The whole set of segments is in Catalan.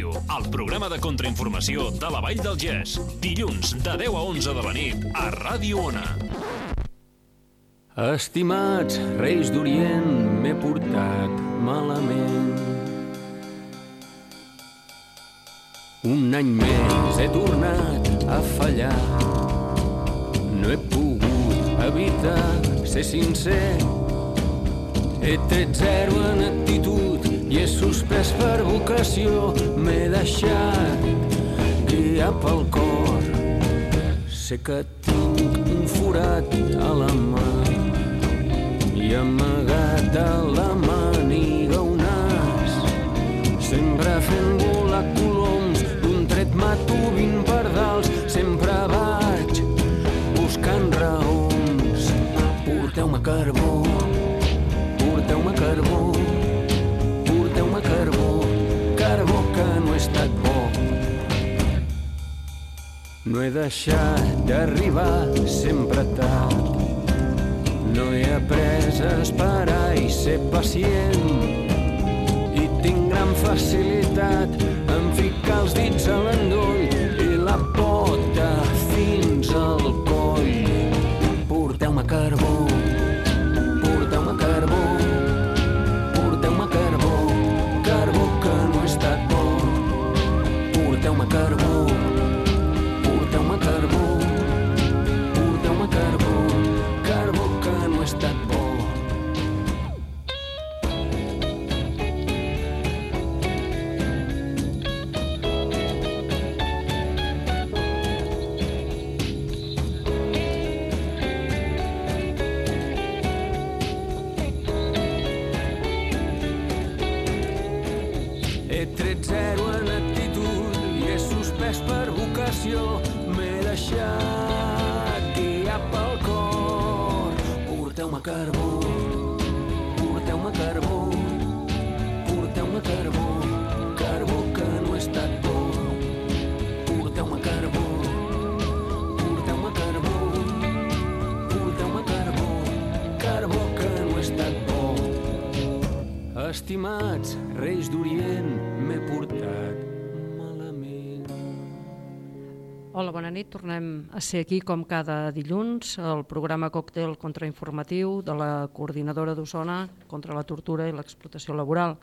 el programa de contrainformació de la Vall del Gès. Dilluns de 10 a 11 de la nit a Ràdio Ona. Estimats reis d'Orient, m'he portat malament. Un any més he tornat a fallar no he pogut evitar ser sincer. He tret zero en actitud i he suspès per vocació. M'he deixat guiar pel cor. Sé que tinc un forat a la mà i amagat a la màniga un as. Sempre fent volar coloms, d'un tret mato No he deixat d'arribar sempre tard. No he après a esperar i ser pacient. I tinc gran facilitat en ficar els dits a l'endoll i la pota fins al Porteu-me carbó, nit. Tornem a ser aquí com cada dilluns, el programa Còctel Contrainformatiu de la Coordinadora d'Osona contra la tortura i l'explotació laboral.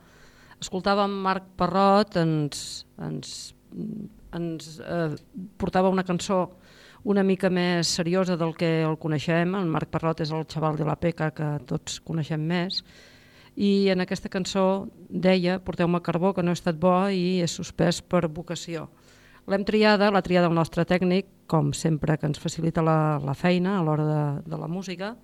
Escoltàvem Marc Parrot, ens, ens, ens eh, portava una cançó una mica més seriosa del que el coneixem. El Marc Parrot és el xaval de la peca que tots coneixem més, i en aquesta cançó deia porteu-me carbó que no he estat bo i és suspès per vocació. L'hem triada, l'ha triada el nostre tècnic, com sempre que ens facilita la, la feina a l'hora de, de la música,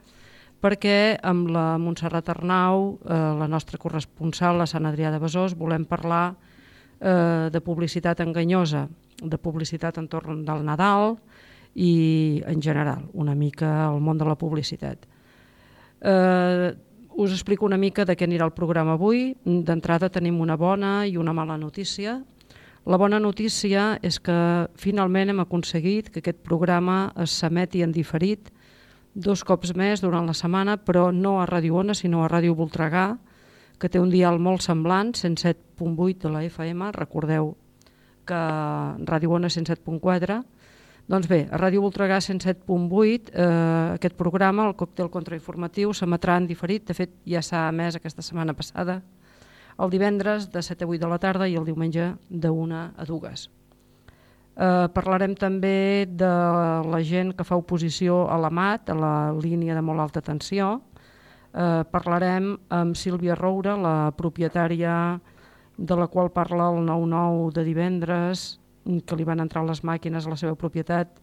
perquè amb la Montserrat Arnau, eh, la nostra corresponsal a Sant Adrià de Besòs, volem parlar eh, de publicitat enganyosa, de publicitat entorn del Nadal i en general, una mica el món de la publicitat. Eh, us explico una mica de què anirà el programa avui. D'entrada tenim una bona i una mala notícia. La bona notícia és que finalment hem aconseguit que aquest programa es s'emeti en diferit dos cops més durant la setmana, però no a Ràdio Ona, sinó a Ràdio Voltregà, que té un dial molt semblant, 107.8 de la FM, recordeu que Ràdio Ona 107.4, doncs bé, a Ràdio Voltregà 107.8, eh, aquest programa, el còctel contrainformatiu, s'emetrà en diferit, de fet ja s'ha emès aquesta setmana passada, el divendres de 7 a 8 de la tarda i el diumenge de 1 a 2. Eh, parlarem també de la gent que fa oposició a la MAT, a la línia de molt alta tensió. Eh, parlarem amb Sílvia Roura, la propietària de la qual parla el 9-9 de divendres, que li van entrar les màquines a la seva propietat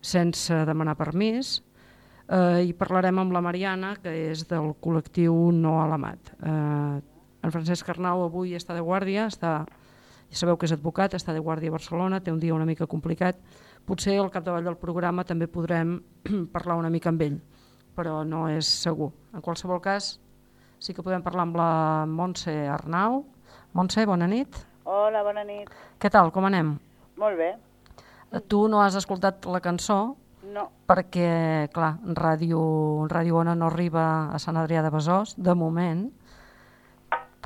sense demanar permís. Eh, I parlarem amb la Mariana, que és del col·lectiu No a la MAT. Eh, en Francesc Arnau avui està de guàrdia, està Ja sabeu que és advocat, està de guàrdia a Barcelona, té un dia una mica complicat. Potser al capdavall del programa també podrem parlar una mica amb ell, però no és segur. En qualsevol cas, sí que podem parlar amb la Montse Arnau. Montse, bona nit. Hola, bona nit. Què tal, com anem? Molt bé. Tu no has escoltat la cançó No, perquè, clar, Ràdio, Ràdio Ona no arriba a Sant Adrià de Besòs, de moment.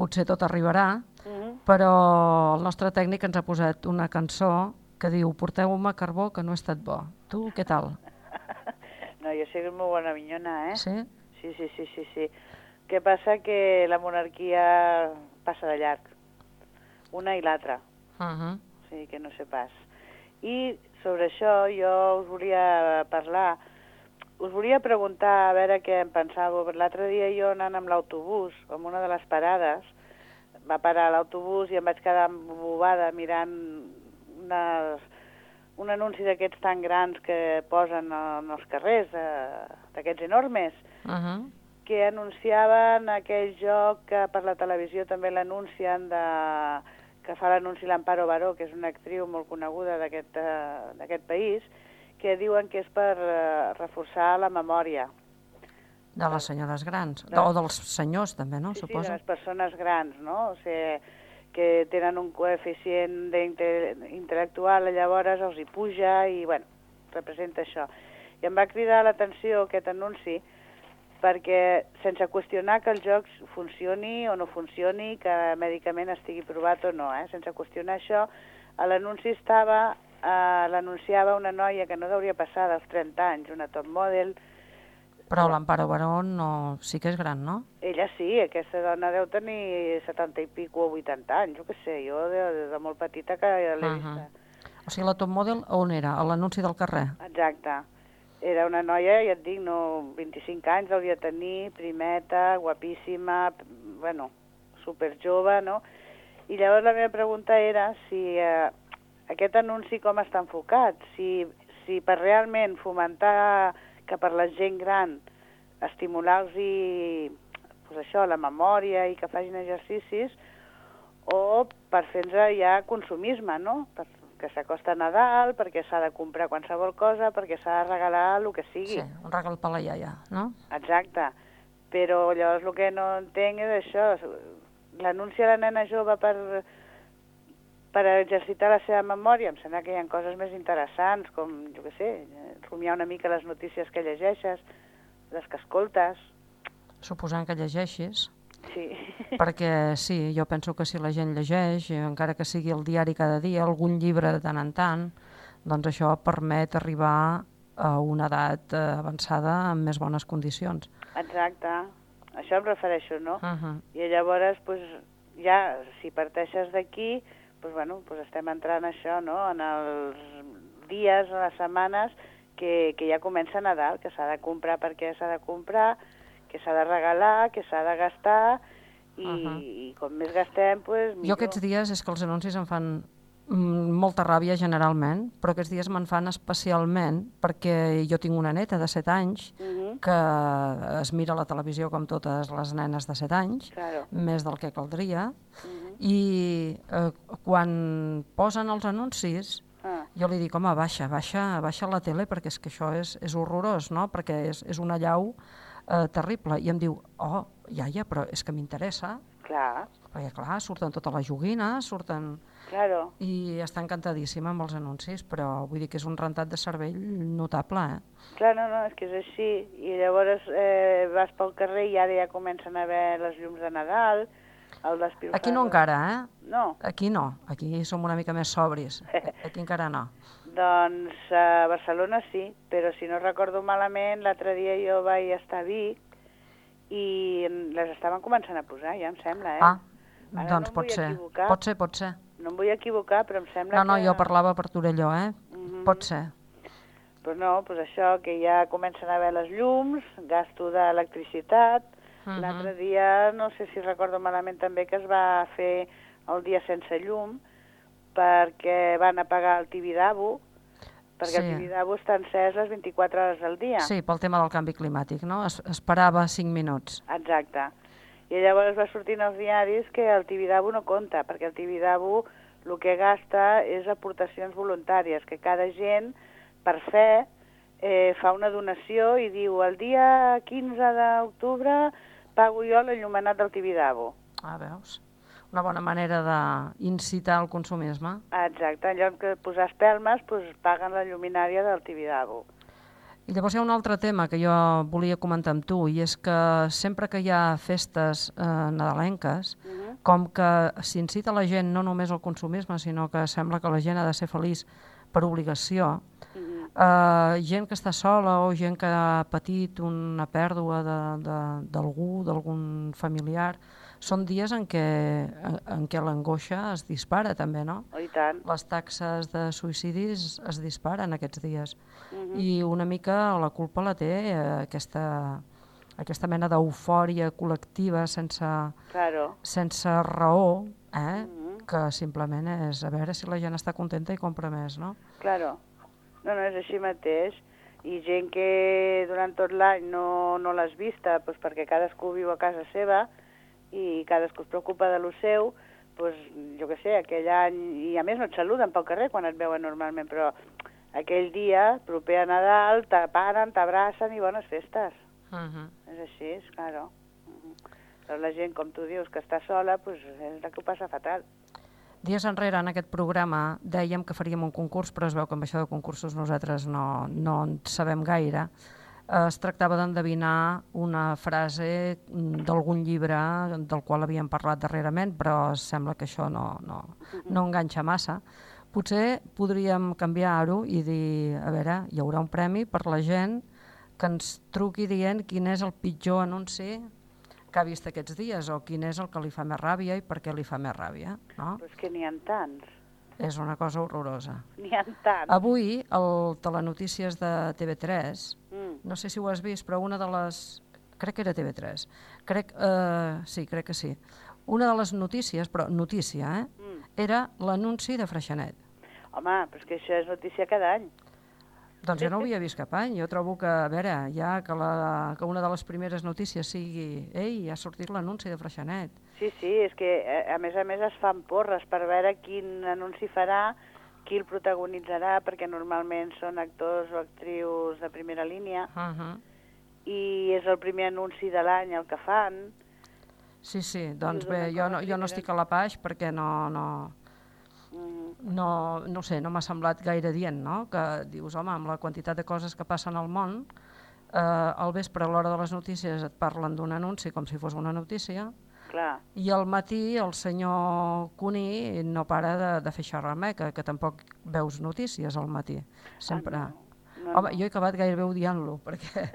Potser tot arribarà, Mhm. però el nostre tècnic ens ha posat una cançó que diu «Porteu-me carbó que no he estat bo». Tu, què tal? no, jo és molt bona minyona, eh? Sí? Sí, sí, sí, sí, sí. Què passa? Que la monarquia passa de llarg. Una i l'altra. Uh -huh. Sigui que no sé pas. I sobre això jo us volia parlar, us volia preguntar a veure què en pensàveu. L'altre dia jo anant amb l'autobús, en una de les parades, va parar l'autobús i em vaig quedar embobada mirant unes, un anunci d'aquests tan grans que posen en els carrers, eh, d'aquests enormes, Uh -huh. que anunciaven aquell joc que per la televisió també l'anuncien de que fa l'anunci l'Amparo Baró, que és una actriu molt coneguda d'aquest eh, d'aquest país, que diuen que és per eh, reforçar la memòria. De les senyores grans. De- O dels senyors, també, no? Sí, sí, de Suposo. les persones grans, no? O sigui, que tenen un coeficient intel·lectual, llavors els hi puja i, bueno, representa això. I em va cridar l'atenció aquest anunci perquè sense qüestionar que el joc funcioni o no funcioni, que mèdicament estigui provat o no, eh? sense qüestionar això, a l'anunci estava, eh, l'anunciava una noia que no hauria passar dels 30 anys, una top model, Però l'Amparo Barón no... sí que és gran, no? Ella sí, aquesta dona deu tenir 70 i pico o 80 anys, jo què sé, jo de, de, de molt petita que l'he Uh vista. O sigui, la top model on era? A l'anunci del carrer? Exacte. Era una noia, ja et dic, no, 25 anys hauria de tenir, primeta, guapíssima, bueno, super jove, no? I llavors la meva pregunta era si eh, aquest anunci com està enfocat, si, si per realment fomentar que per la gent gran estimular-los i pues això, la memòria i que facin exercicis o per fer-nos ja consumisme, no? Per, que s'acosta Nadal, perquè s'ha de comprar qualsevol cosa, perquè s'ha de regalar el que sigui. Sí, un regal per la iaia, no? Exacte. Però llavors el que no entenc és això, l'anunci a la nena jove per, per exercitar la seva memòria, em sembla que hi ha coses més interessants, com, jo què sé, rumiar una mica les notícies que llegeixes, les que escoltes, Suposant que llegeixis. sí. Perquè sí, jo penso que si la gent llegeix, eh, encara que sigui el diari cada dia, algun llibre de tant en tant, doncs això permet arribar a una edat eh, avançada amb més bones condicions. Exacte. Això em refereixo, no? Uh -huh. I llavors, pues, ja, si parteixes d'aquí, pues, bueno, pues estem entrant això, no?, en els dies, en les setmanes, que, que ja comença Nadal, que s'ha de comprar perquè s'ha de comprar, que s'ha de regalar, que s'ha de gastar, i, uh. -huh. i com més gastem, pues, millor. Jo aquests dies és que els anuncis em fan molta ràbia generalment, però aquests dies me'n fan especialment perquè jo tinc una neta de 7 anys Uh -huh. que es mira la televisió com totes les nenes de 7 anys, Claro. més del que caldria, Uh -huh. i eh, quan posen els anuncis ah, jo li dic, home, baixa, baixa, baixa la tele perquè és que això és, és horrorós, no? perquè és, és una llau eh, terrible. I em diu, oh, iaia, però és que m'interessa, clar, perquè clar, surten totes les joguines, surten... claro. I està encantadíssima amb els anuncis, però vull dir que és un rentat de cervell notable, eh? Clar, no, no, és que és així. I llavors eh, vas pel carrer i ara ja comencen a haver les llums de Nadal, el despilfarro... Aquí no encara, eh? No, Aquí no, aquí som una mica més sobris, aquí encara no. Doncs a Barcelona sí, però si no recordo malament, l'altre dia jo vaig estar a Vic i les estaven començant a posar, ja em sembla, eh? Ah, Ara doncs no pot ser, equivocar. pot ser, pot ser. No em vull equivocar, però em sembla No, no, que... jo parlava per Torelló, eh? Mhm. Pot ser. Pues no, pues això, que ja comencen a haver les llums, gasto d'electricitat. Mhm. L'altre dia, no sé si recordo malament també, que es va fer el dia sense llum perquè van apagar el Tibidabo, perquè Sí. el Tibidabo està encès les 24 hores al dia. Sí, pel tema del canvi climàtic, no? Es, esperava 5 minuts. Exacte. I llavors va sortir en els diaris que el Tibidabo no compta, perquè el Tibidabo el que gasta és aportacions voluntàries, que cada gent, per fer, eh, fa una donació i diu el dia 15 d'octubre pago jo l'enllumenat del Tibidabo. Ah, veus? Una bona manera d'incitar el consumisme. Exacte, en lloc de posar espelmes, doncs paguen la lluminària del Tibidabo. I llavors hi ha un altre tema que jo volia comentar amb tu, i és que sempre que hi ha festes eh, nadalenques, uh -huh. com que s'incita la gent no només al consumisme, sinó que sembla que la gent ha de ser feliç per obligació, uh -huh. eh, gent que està sola o gent que ha patit una pèrdua d'algú, d'algun familiar, són dies en què, en, en què l'angoixa es dispara també, no? Oh, I tant. Les taxes de suïcidis es disparen aquests dies. Uh Mhm. -huh. I una mica la culpa la té eh, aquesta, aquesta mena d'eufòria col·lectiva sense, Claro. sense raó, eh? Uh -huh. que simplement és a veure si la gent està contenta i compra més, no? Claro. No, no, és així mateix. I gent que durant tot l'any no, no l'has vista, doncs perquè cadascú viu a casa seva i cadascú es preocupa de lo seu, doncs, jo què sé, aquell any... I a més no et saluden pel carrer quan et veuen normalment, però aquell dia, proper a Nadal, t'aparen, t'abracen i bones festes. Uh -huh. És així, és claro. Uh -huh. Però la gent, com tu dius, que està sola, doncs és la que ho passa fatal. Dies enrere, en aquest programa, dèiem que faríem un concurs, però es veu que amb això de concursos nosaltres no, no en sabem gaire. Es tractava d'endevinar una frase mm, d'algun llibre del qual havíem parlat darrerament, però sembla que això no, no, no enganxa massa. Potser podríem canviar-ho i dir, a veure, hi haurà un premi per la gent que ens truqui dient quin és el pitjor anunci que ha vist aquests dies o quin és el que li fa més ràbia i per què li fa més ràbia. No? Però és que n'hi ha tants. És una cosa horrorosa. N'hi ha tants. Avui, el Telenotícies de TV3, Mm. no sé si ho has vist, però una de les... Crec que era TV3. Crec, eh, sí, crec que sí. Una de les notícies, però notícia, eh? Mm. Era l'anunci de Freixenet. Home, però és que això és notícia cada any. Doncs jo no ho havia vist cap any. Jo trobo que, a veure, ja que, la, que una de les primeres notícies sigui ei, ha sortit l'anunci de Freixenet. Sí, sí, és que eh, a més a més es fan porres per veure quin anunci farà, qui el protagonitzarà, perquè normalment són actors o actrius de primera línia, Uh -huh. i és el primer anunci de l'any el que fan. Sí, sí, doncs bé, jo no, jo no estic a la paix perquè no, no, Mm, no, no sé, no m'ha semblat gaire dient, no? Que dius, home, amb la quantitat de coses que passen al món, eh, al vespre a l'hora de les notícies et parlen d'un anunci com si fos una notícia, clar, i al matí el senyor Cuní no para de, de fer xerramer, que, que tampoc veus notícies al matí. Sempre... Ah, no, home, jo he acabat gairebé odiant-lo, perquè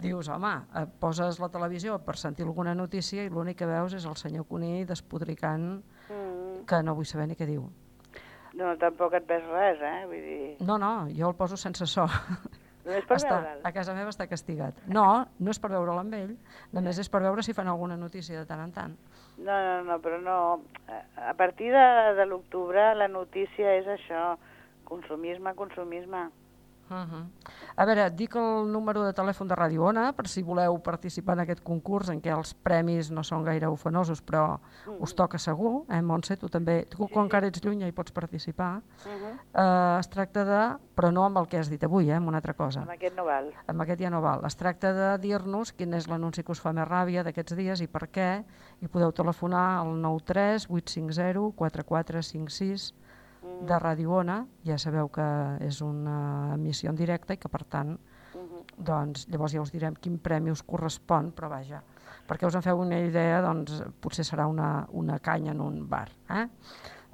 dius, home, eh, poses la televisió per sentir alguna notícia i l'únic que veus és el senyor Cuní despodricant mm, que no vull saber ni què diu. no, tampoc et ves res, eh? Vull dir, No, no, jo el poso sense so. només per està, a casa meva està castigat. No, no és per veure'l amb ell, només és per veure si fan alguna notícia de tant en tant. No, no, no, però no. A a partir de, de l'octubre la notícia és això, consumisme, consumisme. Uh -huh. A veure, dic el número de telèfon de Ràdio Ona per si voleu participar en aquest concurs en què els premis no són gaire ufanosos però us toca segur, eh, Montse? Tu també, tu com que ara ets lluny ja hi pots participar. Uh -huh. Eh, es tracta de, però no amb el que has dit avui, eh, amb una altra cosa. Amb aquest no val. Amb aquest ja no val. Es tracta de dir-nos quin és l'anunci que us fa més ràbia d'aquests dies i per què, i podeu telefonar al 93 850 4456 de Ràdio Ona, ja sabeu que és una emissió en directe i que per tant, doncs llavors ja us direm quin premi us correspon, però vaja, perquè us en feu una idea, doncs potser serà una, una canya en un bar, eh?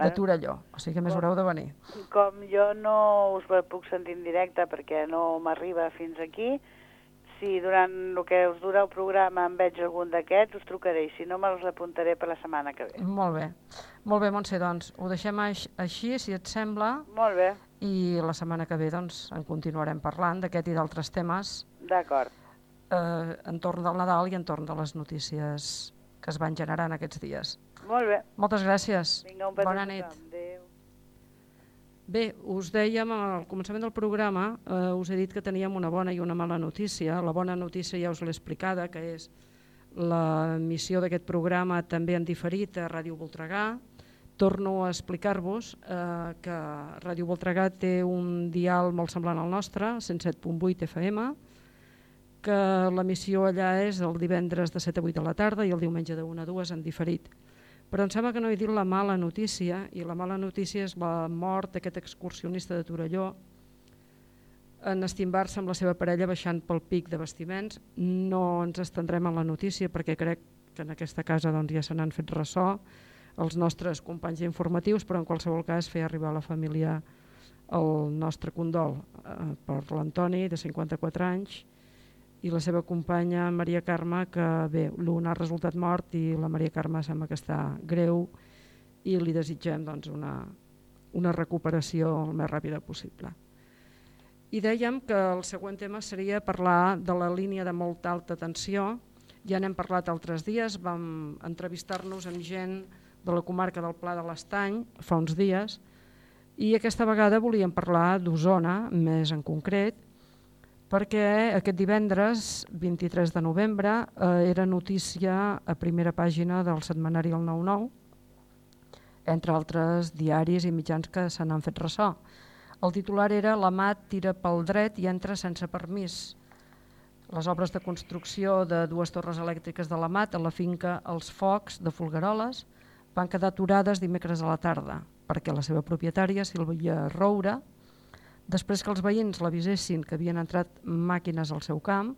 De. Torelló, o sigui que més haureu de venir. Com jo no us puc sentir en directe perquè no m'arriba fins aquí, si durant el que us dura el programa em veig algun d'aquests, us trucaré, i si no me'ls apuntaré per la setmana que ve. Molt bé. Molt bé, Montse, doncs ho deixem aix- així, si et sembla, Molt bé, i la setmana que ve doncs, en continuarem parlant d'aquest i d'altres temes d'acord. eh, entorn del Nadal i entorn de les notícies que es van generant aquests dies. Molt bé. Moltes gràcies. Vinga, un Bona nit. tothom. Bé, us dèiem al començament del programa, eh, us he dit que teníem una bona i una mala notícia. La bona notícia ja us l'he explicada, que és l'emissió d'aquest programa també en diferit a Ràdio Voltregà, torno a explicar-vos eh, que Ràdio Voltregà té un dial molt semblant al nostre, 107.8 FM, que l'emissió allà és el divendres de 7 a 8 de la tarda i el diumenge de 1 a 2 en diferit. Però em sembla que no he dit la mala notícia, i la mala notícia és la mort d'aquest excursionista de Torelló en estimbar-se amb la seva parella baixant pel pic de vestiments. No ens estendrem en la notícia perquè crec que en aquesta casa doncs, ja se n'han fet ressò els nostres companys informatius, però en qualsevol cas fer arribar a la família el nostre condol eh, per l'Antoni, de 54 anys, i la seva companya Maria Carme, que bé, l'un ha resultat mort i la Maria Carme sembla que està greu i li desitgem doncs, una, una recuperació el més ràpida possible. I dèiem que el següent tema seria parlar de la línia de molta alta tensió. Ja n'hem parlat altres dies, vam entrevistar-nos amb gent de la comarca del Pla de l'Estany fa uns dies i aquesta vegada volíem parlar d'Osona, més en concret, perquè aquest divendres, 23 de novembre, eh, era notícia a primera pàgina del setmanari El 9-9, entre altres diaris i mitjans que se n'han fet ressò. El titular era La mat tira pel dret i entra sense permís. Les obres de construcció de dues torres elèctriques de la mat a la finca Els Focs de Folgueroles van quedar aturades dimecres a la tarda perquè la seva propietària, Sílvia Roura, Després que els veïns l'avisessin que havien entrat màquines al seu camp,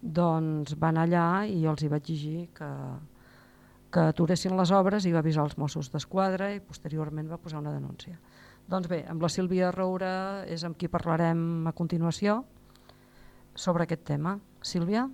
doncs van allà i els hi va exigir que, que aturessin les obres i va avisar els Mossos d'Esquadra i posteriorment va posar una denúncia. Doncs bé, amb la Sílvia Roura és amb qui parlarem a continuació sobre aquest tema. Sílvia?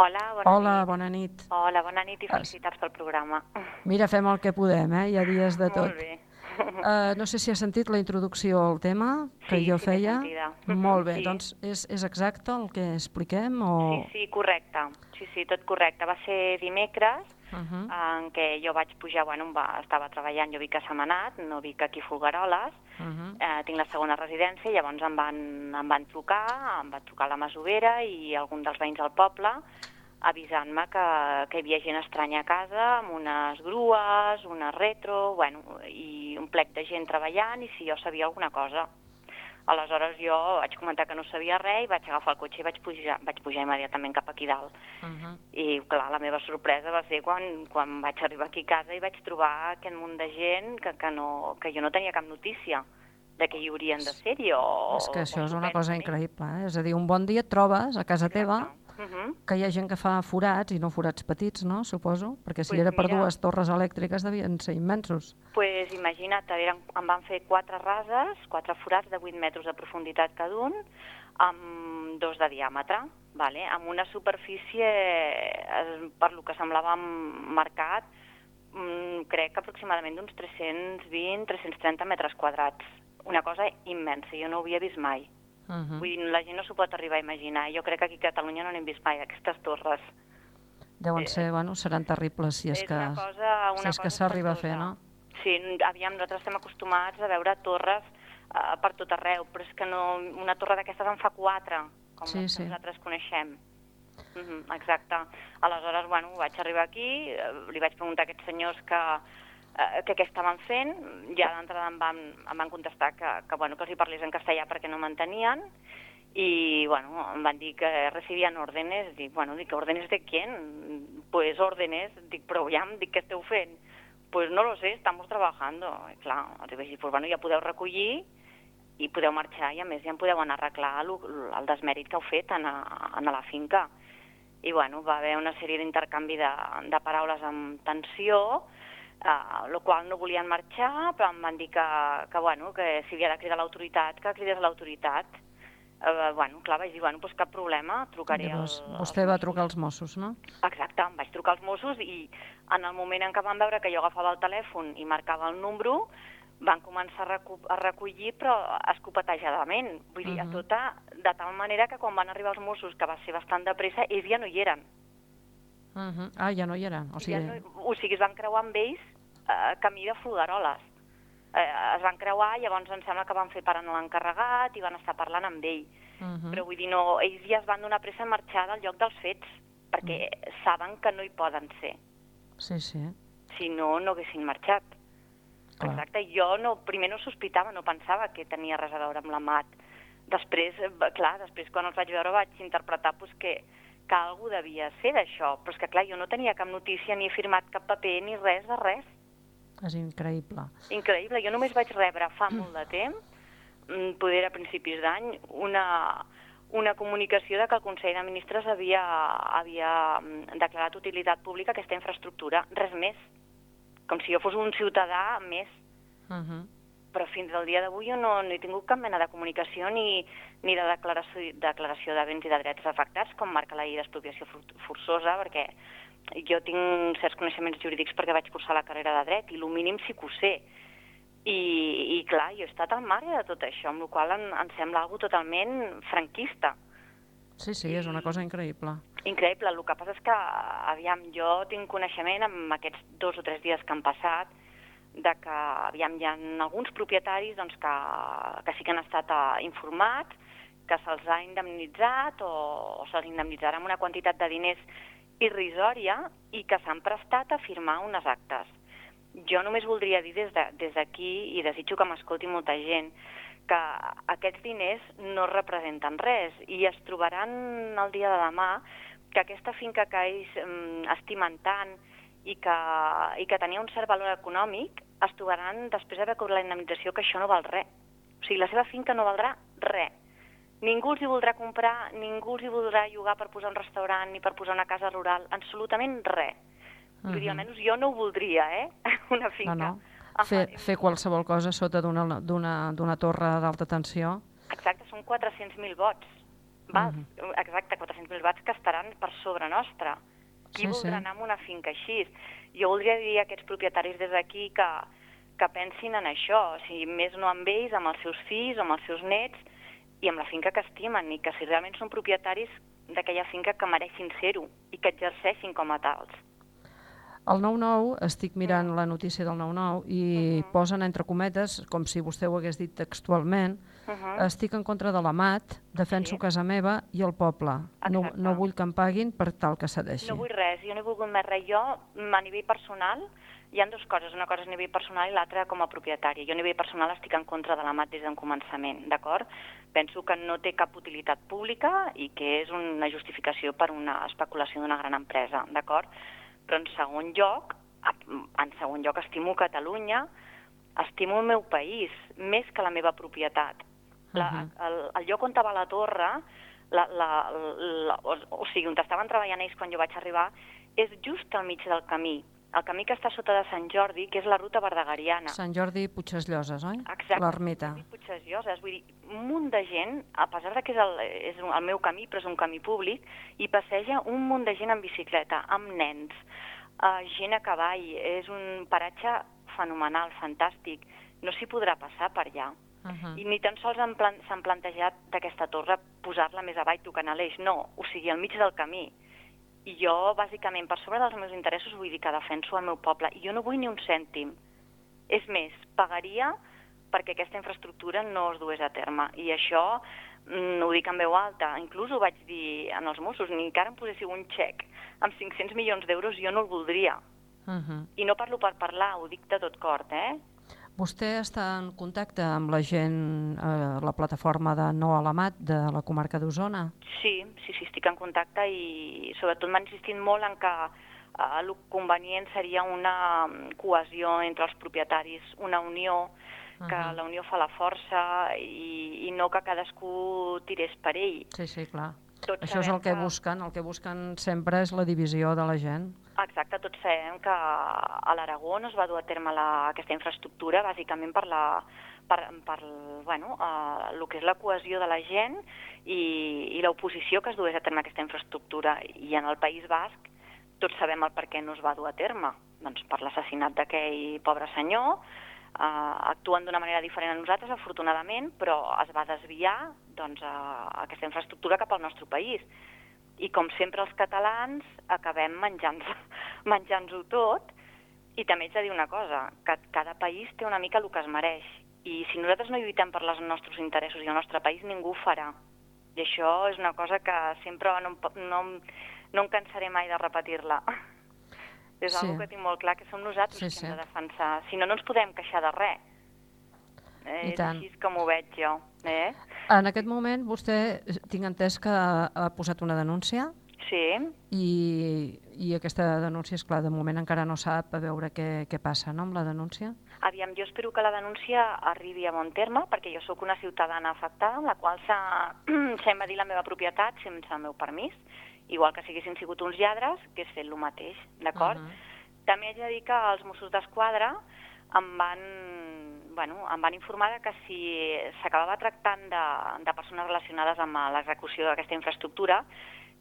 Hola, bona Hola, nit. bona nit. Hola, bona nit i felicitats pel programa. Mira, fem el que podem, eh? hi ha dies de tot. Molt bé. Uh, no sé si has sentit la introducció al tema que Sí, jo sí feia. Molt bé, Sí. doncs és, és exacte el que expliquem? O... Sí, sí, correcte. Sí, sí, tot correcte. Va ser dimecres Uh -huh. en què jo vaig pujar, bueno, va, estava treballant, jo vic a Semanat, no vic aquí a Folgueroles, Uh -huh. eh, tinc la segona residència, i llavors em van, em van trucar, em va trucar la masovera i algun dels veïns del poble, avisant-me que, que hi havia gent estranya a casa, amb unes grues, una retro, bueno, i un plec de gent treballant, i si jo sabia alguna cosa. Aleshores jo vaig comentar que no sabia res i vaig agafar el cotxe i vaig pujar, vaig pujar immediatament cap aquí dalt. Uh -huh. I clar, la meva sorpresa va ser quan, quan vaig arribar aquí a casa i vaig trobar aquest munt de gent que, que, no, que jo no tenia cap notícia de que hi haurien de ser-hi. O, És que això és una cosa increïble. Eh? És a dir, un bon dia et trobes a casa teva Uh -huh. que hi ha gent que fa forats, i no forats petits, no? Suposo, perquè si Pues era per mira. dues torres elèctriques devien ser immensos. pues imagina't, eren, em van fer quatre rases, quatre forats de 8 metres de profunditat cada un, amb dos de diàmetre, vale? amb una superfície, eh, per lo que semblava marcat, mm, crec que aproximadament d'uns 320-330 metres quadrats. Una cosa immensa, jo no ho havia vist mai. Uh -huh. Vull dir, la gent no s'ho pot arribar a imaginar. Jo crec que aquí a Catalunya no n'hem vist mai aquestes torres. Deuen ser, bueno, seran terribles si és, és que, una cosa, una si és que s'arriba a fer, no? Sí, aviam, nosaltres estem acostumats a veure torres uh, per tot arreu, però és que no, una torre d'aquestes en fa quatre, com Sí, les sí. nosaltres coneixem. Uh -huh, exacte. Aleshores, bueno, vaig arribar aquí, eh, li vaig preguntar a aquests senyors que, eh, que què estaven fent, ja d'entrada em van, em van contestar que, que, bueno, que els hi parlés en castellà perquè no m'entenien, y bueno, em van dir que recibien órdenes, dic, bueno, dic, órdenes de quién? Pues órdenes, dic, però ja em dic, què esteu fent? Pues no lo sé, estamos trabajando. I clar, els vaig dir, pues bueno, ja podeu recollir i podeu marxar i a més ja en podeu anar a arreglar lo- el desmèrit que heu fet en a, en a la finca. I bueno, va haver una sèrie d'intercanvi de, de paraules amb tensió, eh, lo qual no volien marxar, però em van dir que, que, bueno, que si havia de cridar l'autoritat, que cridés l'autoritat. Eh, bueno, clar, vaig dir, bueno, doncs cap problema, trucaré Llavors, al, vostè va trucar als Mossos, no? Exacte, em vaig trucar als Mossos i en el moment en què van veure que jo agafava el telèfon i marcava el número, van començar a, recu a recollir, però escopetejadament. Vull dir, Mhm. a tota, de tal manera que quan van arribar els Mossos, que va ser bastant de pressa, ells ja no hi eren. Uh -huh. Ah, ja no hi eren. O Ja sigui, no, o sigui, es van creuar amb ells eh, camí de Folgueroles. Eh, es van creuar, llavors em sembla que van fer parant l'encarregat i van estar parlant amb ell. uh -huh. Però vull dir, no, ells ja es van donar pressa a marxar del lloc dels fets, perquè saben que no hi poden ser. sí, sí. Si no, no haguessin marxat. Clar. Exacte, jo no, primer no sospitava, no pensava que tenia res a veure amb la mat. Després, eh, clar, després quan els vaig veure vaig interpretar pues, que, que algú devia ser d'això, però és que clar, jo no tenia cap notícia, ni he firmat cap paper, ni res de res. És increïble. Increïble, jo només vaig rebre fa molt de temps, mm, poder a principis d'any, una, una comunicació de que el Consell de Ministres havia, havia mm, declarat utilitat pública aquesta infraestructura, res més. Com si jo fos un ciutadà més. Uh -huh. Però fins al dia d'avui jo no, no he tingut cap mena de comunicació ni, ni de declaració, declaració de béns i de drets afectats, com marca la llei d'expropiació for- forçosa, perquè jo tinc certs coneixements jurídics perquè vaig cursar la carrera de dret i el mínim sí que ho sé. I, i clar, jo he estat al marge de tot això, amb la qual em, em sembla algo totalment franquista. Sí, sí, és una cosa increïble. Increïble, el que passa és que, aviam, jo tinc coneixement amb aquests dos o tres dies que han passat de que, aviam, hi ha alguns propietaris doncs, que, que sí que han estat eh, informats, que se'ls ha indemnitzat o, o se'ls indemnitzarà amb una quantitat de diners irrisòria i que s'han prestat a firmar unes actes. Jo només voldria dir des de- des d'aquí, i desitjo que m'escolti molta gent, que aquests diners no representen res i es trobaran el dia de demà que aquesta finca que ells mm, estimen tant i que, i que tenia un cert valor econòmic, es trobaran després d'haver cobrat la indemnització que això no val res. O sigui, la seva finca no valdrà res. Ningú els hi voldrà comprar, ningú els hi voldrà llogar per posar un restaurant ni per posar una casa rural, absolutament res. Uh -huh. Vull dir, Mhm. almenys jo no ho voldria, eh? Una finca. No, no. Ahà, Fer, fer qualsevol cosa sota d'una torre d'alta tensió. Exacte, són 400.000 vots. Val? Mhm. Exacte, 400.000 vots que estaran per sobre nostra. Qui Sí, voldrà sí. anar a una finca així? Jo voldria dir a aquests propietaris des d'aquí que, que pensin en això, o sigui, més no amb ells, amb els seus fills, amb els seus nets i amb la finca que estimen, i que si realment són propietaris d'aquella finca que mereixin ser-ho i que exerceixin com a tals. El 9-9, estic mirant la notícia del 9-9 i posen entre cometes, com si vostè ho hagués dit textualment, Uh -huh. estic en contra de la mat, defenso Sí. casa meva i el poble. No, Exacte. no vull que em paguin per tal que cedeixi. No vull res, jo no he volgut més res. Jo, mm, a nivell personal, hi ha dues coses. Una cosa a nivell personal i l'altra com a propietària. Jo a nivell personal estic en contra de la MAT des d'un començament, d'acord? Penso que no té cap utilitat pública i que és una justificació per una especulació d'una gran empresa, d'acord? Però en segon lloc, en segon lloc estimo Catalunya, estimo el meu país, més que la meva propietat. La, el, el lloc on estava la torre, la, la, la, o, o sigui, on estaven treballant ells quan jo vaig arribar, és just al mig del camí. El camí que està sota de Sant Jordi, que és la ruta verdegariana. Sant Jordi Puigdesloses, oi? Exacte. L'ermita. Puigdes Lloses. Vull dir, un munt de gent, a pesar de que és el, és el meu camí, però és un camí públic, hi passeja un munt de gent en bicicleta, amb nens, uh, gent a cavall. És un paratge fenomenal, fantàstic. No s'hi podrà passar per allà. Uh -huh. I ni tan sols han plan s'han plantejat d'aquesta torre posar-la més avall tocant a l'eix, no, o sigui, al mig del camí. I jo, bàsicament, per sobre dels meus interessos, vull dir que defenso el meu poble. I jo no vull ni un cèntim. És més, pagaria perquè aquesta infraestructura no es dués a terme. I això mm, ho dic en veu alta. Inclús ho vaig dir en els Mossos, ni encara em poséssiu un xec amb 500 milions d'euros, jo no el voldria. Uh -huh. I no parlo per parlar, ho dic de tot cor, eh? Vostè està en contacte amb la gent, eh, la plataforma de No a la Mat de la comarca d'Osona? Sí, sí, sí, estic en contacte i sobretot m'ha insistit molt en que eh, el convenient seria una mm, cohesió entre els propietaris, una unió, que Ahà. la unió fa la força i, i no que cadascú tirés per ell. Sí, sí, clar. Tots Això és el sabem que busquen, el que busquen sempre és la divisió de la gent. Exacte, tots sabem que a l'Aragó no es va dur a terme la, aquesta infraestructura bàsicament per la per, per bueno, uh, el que és la cohesió de la gent i, i l'oposició que es dués a terme aquesta infraestructura. I en el País Basc tots sabem el per què no es va dur a terme. Doncs per l'assassinat d'aquell pobre senyor, uh, actuen d'una manera diferent a nosaltres, afortunadament, però es va desviar doncs, a, aquesta infraestructura cap al nostre país i com sempre els catalans acabem menjant-ho menjant tot i també ets de dir una cosa, que cada país té una mica el que es mereix i si nosaltres no lluitem per els nostres interessos i el nostre país ningú ho farà i això és una cosa que sempre no, no, no em cansaré mai de repetir-la. És Sí. sí. que tinc molt clar, que som nosaltres Sí, sí, sí. que hem de defensar. Si no, no ens podem queixar de res. Eh, és així com ho veig jo. Eh? En aquest moment vostè, eh, tinc entès que ha posat una denúncia Sí, i, i aquesta denúncia, és clar, de moment encara no sap a veure què, què passa no, amb la denúncia. Aviam, jo espero que la denúncia arribi a bon terme, perquè jo sóc una ciutadana afectada, amb la qual s'ha invadir la meva propietat sense el meu permís, igual que si haguessin sigut uns lladres, que és fet el mateix, d'acord? Ahà. També haig de dir que els Mossos d'Esquadra em van, bueno, em van informar que si s'acabava tractant de, de persones relacionades amb l'execució d'aquesta infraestructura,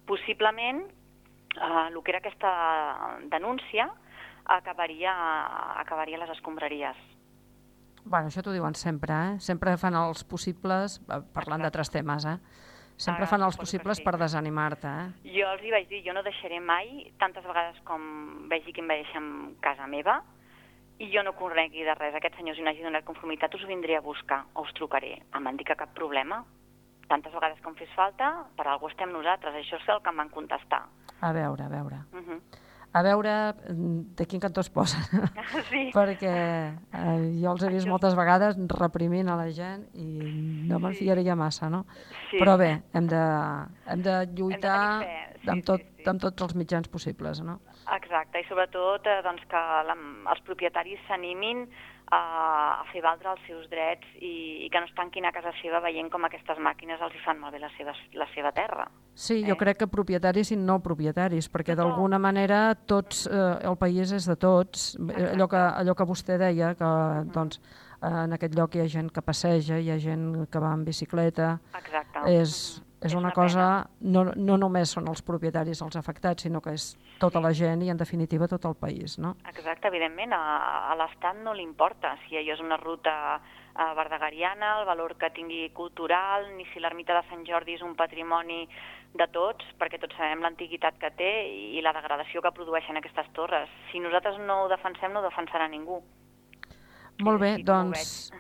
possiblement eh, el que era aquesta denúncia acabaria, acabaria les escombraries. Bueno, això t'ho diuen sempre, eh? Sempre fan els possibles, eh, parlant d'altres temes, eh? Sempre Ah, fan els possibles sí. per desanimar-te, eh? Jo els hi vaig dir, jo no deixaré mai, tantes vegades com vegi que em en casa meva, i jo no conregui de res. Aquest senyor, si no hagi donat conformitat, us vindré a buscar o us trucaré. Em van dir que cap problema. Tantes vegades com fes falta, per algú estem nosaltres. Això és el que em van contestar. A veure, a veure. Uh -huh. A veure mm, de quin cantó es posen. Sí. Perquè eh, jo els he vist moltes vegades reprimint a la gent i no me'n fiaria massa, no? Sí. Però bé, hem de, hem de lluitar fe, sí, amb, tot, sí, sí. amb tots els mitjans possibles, no? Exacte, i sobretot eh, doncs, que la, els propietaris s'animin a, a fer valdre els seus drets i, i que no es tanquin a casa seva veient com aquestes màquines els hi fan malbé la seva, la seva terra. Sí, jo Eh? crec que propietaris i no propietaris, perquè d'alguna manera tots, eh, el país és de tots. Eh, Allò que, allò que vostè deia, que doncs, eh, en aquest lloc hi ha gent que passeja, hi ha gent que va en bicicleta, Exacte. és. És una cosa, no, no només són els propietaris els afectats, sinó que és tota la gent i en definitiva tot el país, no? Exacte, evidentment, a, a l'Estat no li importa si allò és una ruta eh, verdegariana, el valor que tingui cultural, ni si l'ermita de Sant Jordi és un patrimoni de tots, perquè tots sabem l'antiguitat que té i la degradació que produeixen aquestes torres. Si nosaltres no ho defensem, no ho defensarà ningú. Molt bé, ho doncs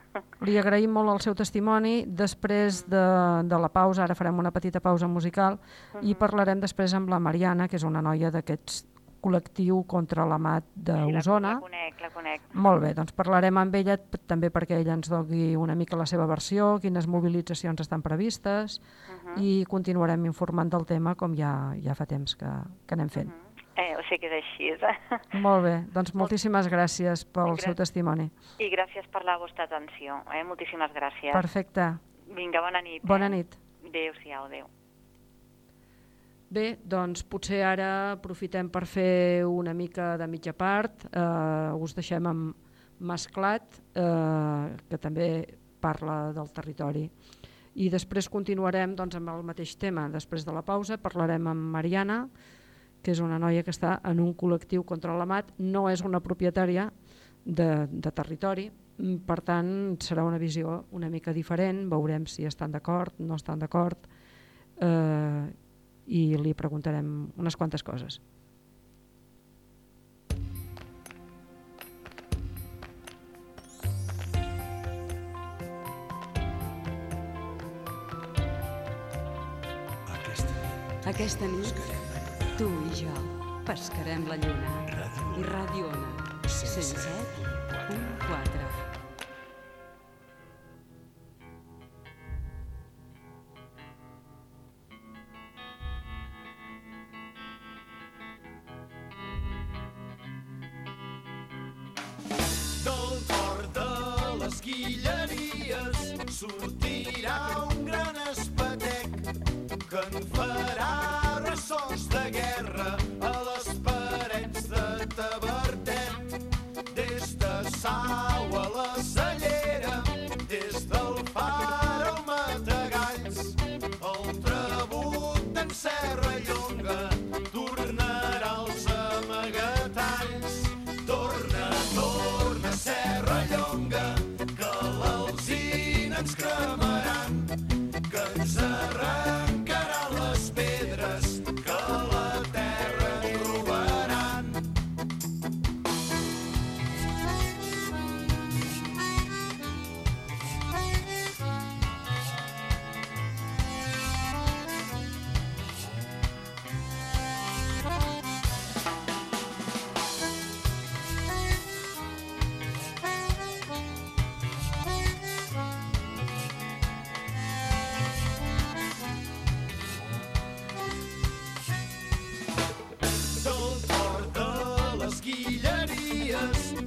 li agraïm molt el seu testimoni. Després de, de la pausa, ara farem una petita pausa musical i parlarem després amb la Mariana, que és una noia d'aquests col·lectiu contra la mat Sí, la, d'Osona. la conec, la conec. Molt bé, doncs parlarem amb ella també perquè ella ens doni una mica la seva versió, quines mobilitzacions estan previstes i continuarem informant del tema com ja, ja fa temps que, que anem fent. Eh, o sigui que és així. Eh? Molt bé, doncs moltíssimes gràcies pel Gràcies. seu testimoni. I gràcies per la vostra atenció. Eh? Moltíssimes gràcies. Perfecte. Vinga, bona nit. Bona eh? nit. Adéu-siau, adéu. Bé, doncs potser ara aprofitem per fer una mica de mitja part. Eh, us deixem amb Masclat, eh, que també parla del territori. I després continuarem doncs, amb el mateix tema. Després de la pausa parlarem amb Mariana, que és una noia que està en un col·lectiu contra la mat, no és una propietària de, de territori, mm, per tant serà una visió una mica diferent, veurem si estan d'acord, no estan d'acord, eh, i li preguntarem unes quantes coses. Aquesta nit, Tu i jo pescarem la lluna. Ràdio. I Ràdio Ona. 107,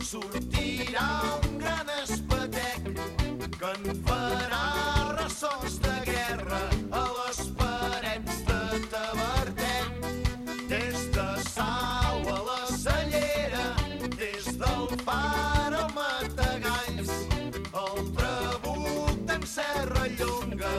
sortirà un gran espatec que en farà ressorts de guerra a les parets de Tavertet. Des de Sau a la Cellera, des del Far al Matagalls, el Trabuc en Serra Llonga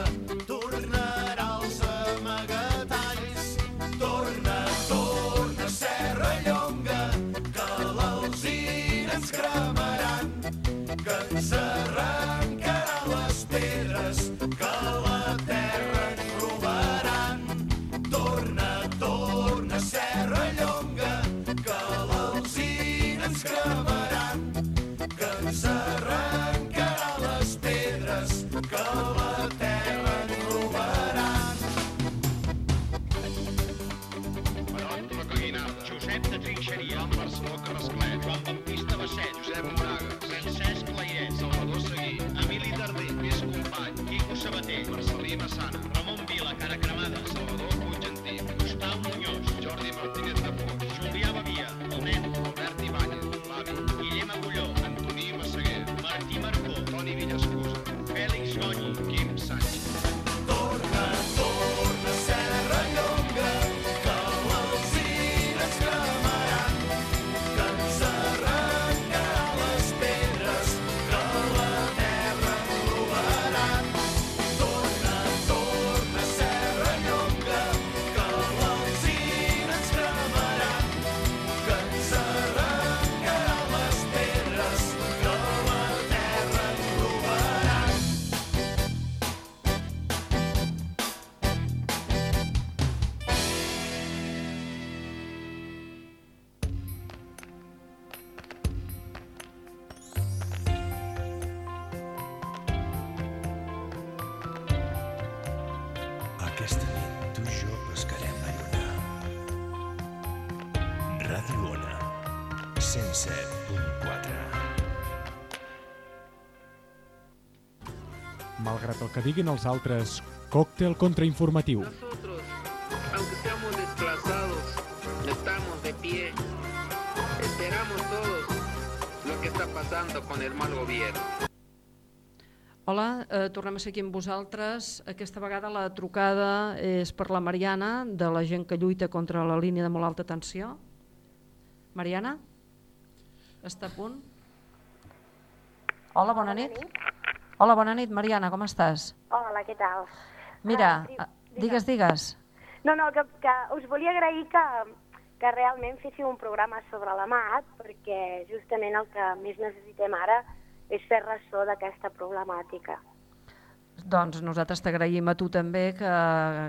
que Malgrat el que diguin els altres, còctel contrainformatiu. Nosotros, aunque seamos desplazados, estamos de pie. Esperamos todos lo que está pasando con el mal gobierno. Hola, eh, tornem a ser aquí amb vosaltres. Aquesta vegada la trucada és per la Mariana, de la gent que lluita contra la línia de molt alta tensió. Mariana? Està a punt? Hola, bona nit. Hola, bona nit, Mariana, com estàs? Hola, què tal? Mira, Ah, digues, digues. No, no, que, que us volia agrair que, que realment féssiu un programa sobre la MAT, perquè justament el que més necessitem ara és fer ressò d'aquesta problemàtica. Doncs nosaltres t'agraïm a tu també que,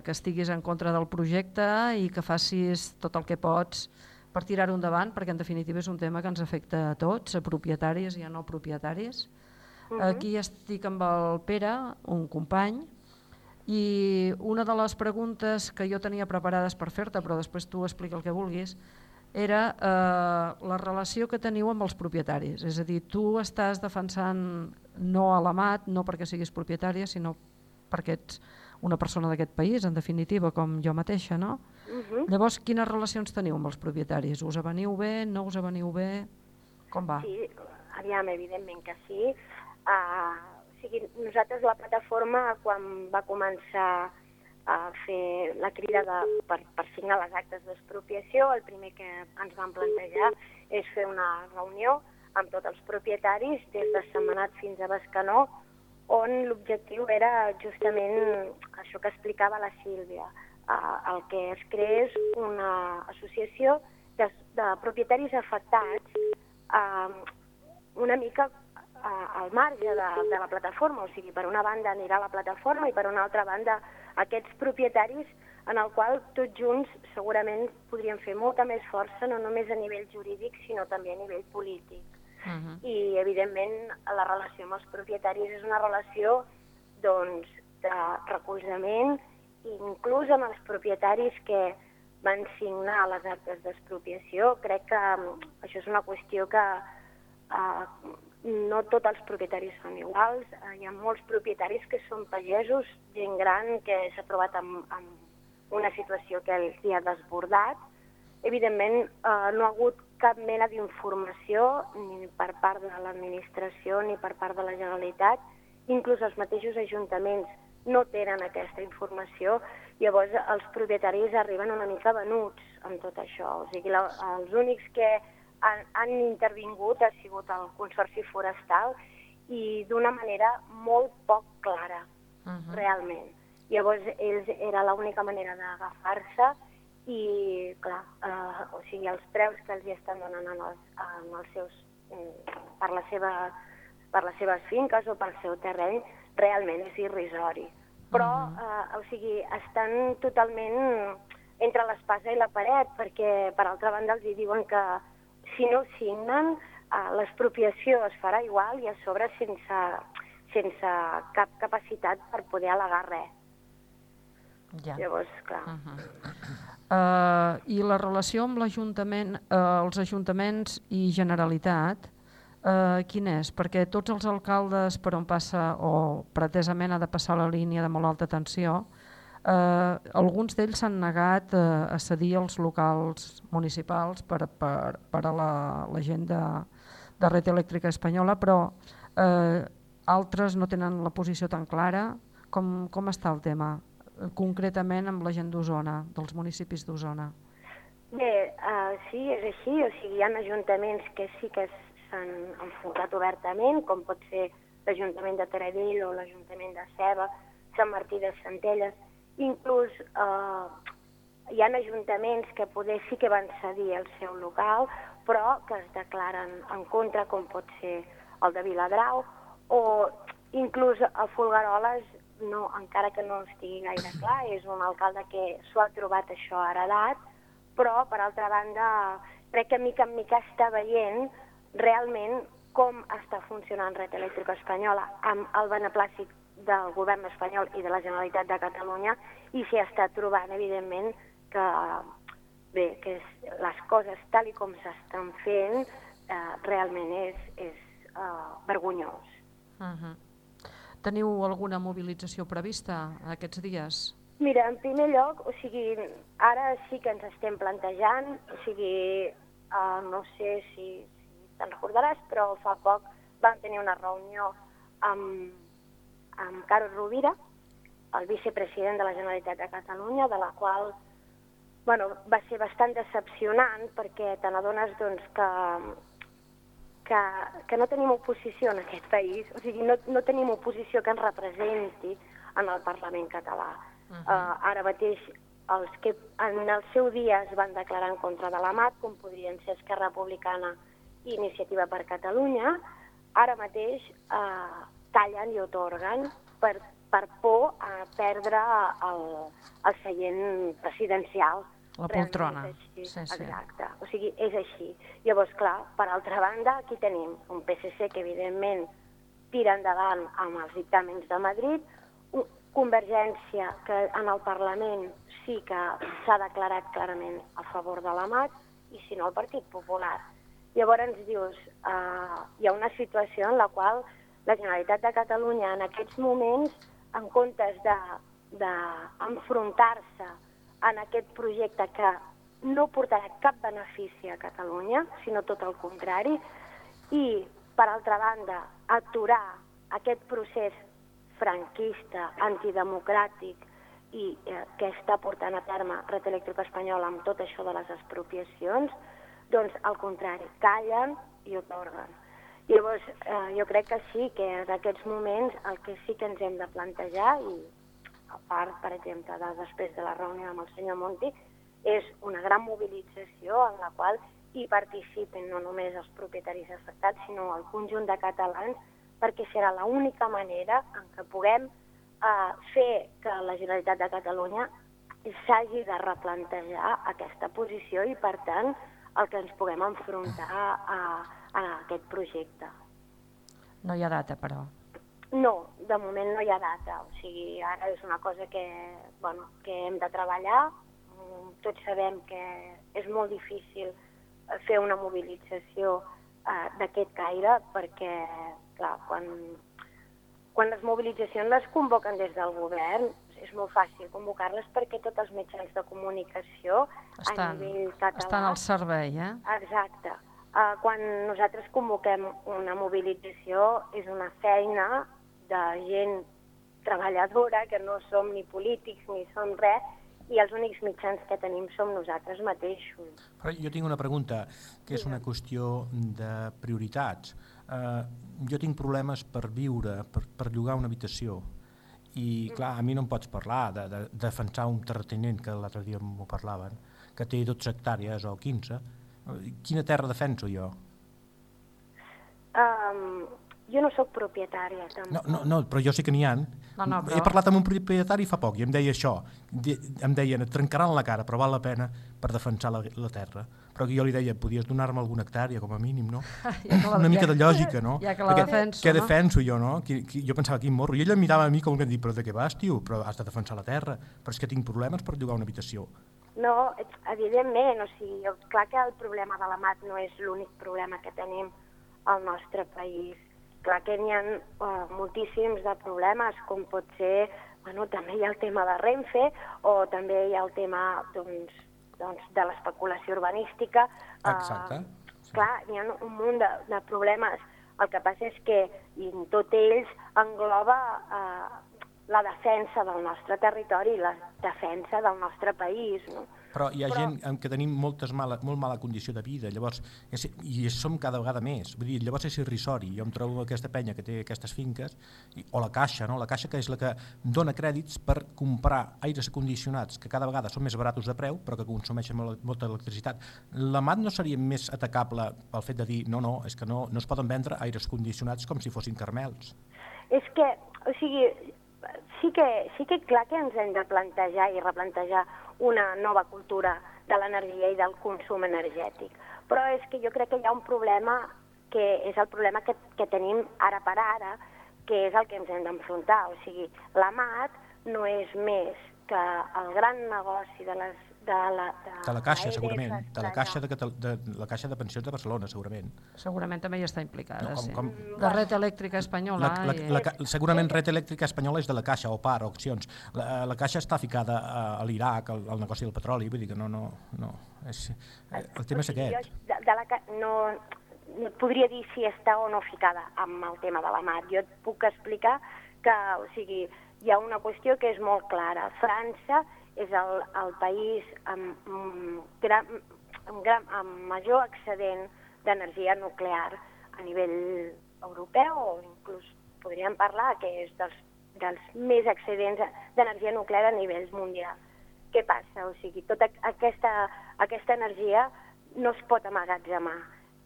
que estiguis en contra del projecte i que facis tot el que pots per tirar-ho endavant, perquè en definitiva és un tema que ens afecta a tots, a propietaris i a no propietaris. Mhm. Aquí estic amb el Pere, un company, i una de les preguntes que jo tenia preparades per fer-te, però després tu explica el que vulguis, era eh, la relació que teniu amb els propietaris. És a dir, tu estàs defensant no a l'AMAT, no perquè siguis propietària, sinó perquè ets una persona d'aquest país, en definitiva, com jo mateixa, no? Mhm. Llavors, quines relacions teniu amb els propietaris? Us aveniu bé, no us aveniu bé? Com va? Sí, aviam, evidentment que sí. Uh, o sigui, nosaltres la plataforma, quan va començar a fer la crida de, per, per signar les actes d'expropiació, el primer que ens van plantejar és fer una reunió amb tots els propietaris des de Setmanat fins a Bescanó, on l'objectiu era justament això que explicava la Sílvia, uh, el que es creés una associació de, de propietaris afectats uh, una mica al marge de, de la plataforma, o sigui, per una banda anirà la plataforma i per una altra banda aquests propietaris en el qual tots junts segurament podríem fer molta més força, no només a nivell jurídic, sinó també a nivell polític. Uh -huh. I, evidentment, la relació amb els propietaris és una relació doncs, de recolzament, inclús amb els propietaris que van signar les actes d'expropiació. Crec que mm, això és una qüestió que eh, no tots els propietaris són iguals. Eh, hi ha molts propietaris que són pagesos, gent gran que s'ha trobat amb, amb una situació que els hi ha desbordat, evidentment eh, no ha hagut cap mena d'informació ni per part de l'administració ni per part de la Generalitat, inclús els mateixos ajuntaments no tenen aquesta informació, llavors els propietaris arriben una mica venuts amb tot això. O sigui, la, els únics que han, han intervingut ha sigut el Consorci Forestal i d'una manera molt poc clara, uh -huh. realment. Llavors, ells era l'única manera d'agafar-se i, clar, eh, o sigui, els preus que els hi estan donant en els, en els seus, mm, per, la seva, per les seves finques o pel seu terreny, realment és irrisori. Però, uh -huh. eh, o sigui, estan totalment entre l'espasa i la paret, perquè, per altra banda, els hi diuen que si no signen, eh, l'expropiació es farà igual i a sobre sense, sense cap capacitat per poder al·legar res. Ja. Llavors, clar. Uh -huh. Uh, I la relació amb l'Ajuntament, uh, els ajuntaments i Generalitat, uh, quin és? Perquè tots els alcaldes per on passa, o pretesament ha de passar la línia de molt alta tensió, uh, alguns d'ells s'han negat uh, a cedir els locals municipals per, per, per a la, la gent de, de Red Elèctrica Espanyola, però uh, altres no tenen la posició tan clara. Com, com està el tema? concretament amb la gent d'Osona, dels municipis d'Osona? Bé, uh, sí, és així. O sigui, hi ha ajuntaments que sí que s'han enfocat obertament, com pot ser l'Ajuntament de Taradell o l'Ajuntament de Ceba, Sant Martí de Centelles. Inclús uh, hi ha ajuntaments que poder sí que van cedir el seu local, però que es declaren en contra, com pot ser el de Viladrau, o inclús a Folgueroles no, encara que no estigui gaire clar, és un alcalde que s'ho ha trobat això heredat, però, per altra banda, crec que mica en mica està veient realment com està funcionant Red Elèctrica Espanyola amb el beneplàcit del govern espanyol i de la Generalitat de Catalunya i s'hi està trobant, evidentment, que, bé, que és, les coses tal i com s'estan fent eh, realment és, és eh, vergonyós. Uh -huh. Teniu alguna mobilització prevista aquests dies? Mira, en primer lloc, o sigui, ara sí que ens estem plantejant, o sigui, uh, no sé si, si te'n recordaràs, però fa poc vam tenir una reunió amb, amb Carlos Rovira, el vicepresident de la Generalitat de Catalunya, de la qual bueno, va ser bastant decepcionant perquè te n'adones doncs, que que, que no tenim oposició en aquest país, o sigui, no, no tenim oposició que ens representi en el Parlament català. Uh -huh. uh, ara mateix, els que en el seu dia es van declarar en contra de la MAT, com podrien ser Esquerra Republicana i Iniciativa per Catalunya, ara mateix uh, callen i otorguen per, per por a perdre el, el seient presidencial la poltrona. Sí, sí. Exacte. O sigui, és així. Llavors, clar, per altra banda, aquí tenim un PSC que, evidentment, tira endavant amb els dictàmens de Madrid, Convergència, que en el Parlament sí que s'ha declarat clarament a favor de la MAT, i si no, el Partit Popular. Llavors dius, uh, hi ha una situació en la qual la Generalitat de Catalunya en aquests moments, en comptes d'enfrontar-se de, en aquest projecte que no portarà cap benefici a Catalunya, sinó tot el contrari, i, per altra banda, aturar aquest procés franquista, antidemocràtic i eh, que està portant a terme Red Elèctrica Espanyola amb tot això de les expropiacions, doncs al contrari, callen i otorguen. Llavors, eh, jo crec que sí, que en aquests moments el que sí que ens hem de plantejar, i a part, per exemple, de després de la reunió amb el senyor Monti, és una gran mobilització en la qual hi participen no només els propietaris afectats, sinó el conjunt de catalans, perquè serà l'única manera en què puguem eh, fer que la Generalitat de Catalunya s'hagi de replantejar aquesta posició i, per tant, el que ens puguem enfrontar a, a aquest projecte. No hi ha data, però. No, de moment no hi ha data. O sigui, ara és una cosa que, bueno, que hem de treballar. Mm, tots sabem que és molt difícil eh, fer una mobilització eh, d'aquest caire perquè, clar, quan, quan les mobilitzacions les convoquen des del govern, és molt fàcil convocar-les perquè tots els mitjans de comunicació a Estan, nivell català... estan al servei, eh? Exacte. Uh, quan nosaltres convoquem una mobilització és una feina de gent treballadora, que no som ni polítics ni som res, i els únics mitjans que tenim som nosaltres mateixos. Però jo tinc una pregunta, que és una qüestió de prioritats. Uh, jo tinc problemes per viure, per, per llogar una habitació, i clar, a mi no em pots parlar de, de, de defensar un terratinent, que l'altre dia m'ho parlaven, que té 12 hectàrees o 15. Quina terra defenso jo? Um, jo no sóc propietària, tampoc. No, no, no, però jo sé que n'hi ha. No, no, però- He parlat amb un propietari fa poc i em deia això. De, em deien, et trencaran la cara, però val la pena per defensar la, la terra. Però jo li deia, podies donar-me alguna hectàrea, com a mínim, no? Ja la- Una mica ja- de lògica, no? ja que la Perquè defenso, Què no? defenso jo, no? Qui, qui, jo pensava, quin morro. I ell em mirava a mi com que em diu, però de què vas, tio? Però has de defensar la terra. Però és que tinc problemes per llogar una habitació. No, evidentment, o sigui, clar que el problema de la mat no és l'únic problema que tenim al nostre país. Clar que n'hi ha uh, moltíssims de problemes, com pot ser, bueno, també hi ha el tema de Renfe, o també hi ha el tema, doncs, doncs de l'especulació urbanística. eh, Exacte. Clar, hi ha un munt de, de problemes. El que passa és que i en tot ells engloba eh, la defensa del nostre territori i la defensa del nostre país. No? Però hi ha Però... gent amb que tenim moltes mala, molt mala condició de vida, llavors, és, i som cada vegada més. Vull dir, llavors és irrisori. Jo em trobo aquesta penya que té aquestes finques, i, o la Caixa, no? la Caixa que és la que dona crèdits per comprar aires condicionats que cada vegada són més baratos de preu, però que consumeixen molt, molta electricitat. La MAT no seria més atacable pel fet de dir no, no, és que no, no es poden vendre aires condicionats com si fossin carmels. És que, o sigui, sí que, sí que clar que ens hem de plantejar i replantejar una nova cultura de l'energia i del consum energètic. Però és que jo crec que hi ha un problema que és el problema que, que tenim ara per ara, que és el que ens hem d'enfrontar. O sigui, la MAT no és més que el gran negoci de les de la, de, De la Caixa, segurament. De la de- Caixa de, Catal- de, la Caixa de Pensions de Barcelona, segurament. Segurament també hi està implicada, No, com- sí. com- La red elèctrica espanyola. La, la, i... la, ca- segurament Red Elèctrica Espanyola és de la Caixa, o part, o accions. La, la Caixa està ficada a, a l'Iraq, al, al negoci del petroli, vull dir que no... no, no és, eh, el tema és aquest. Jo de, de la, no, no et podria dir si està o no ficada amb el tema de la mar. Jo et puc explicar que, o sigui, hi ha una qüestió que és molt clara. França és el, el país amb, gran, amb, gran, amb major excedent d'energia nuclear a nivell europeu o inclús podríem parlar que és dels, dels més excedents d'energia nuclear a nivell mundial. Què passa? O sigui, tota aquesta, aquesta energia no es pot amagatzemar.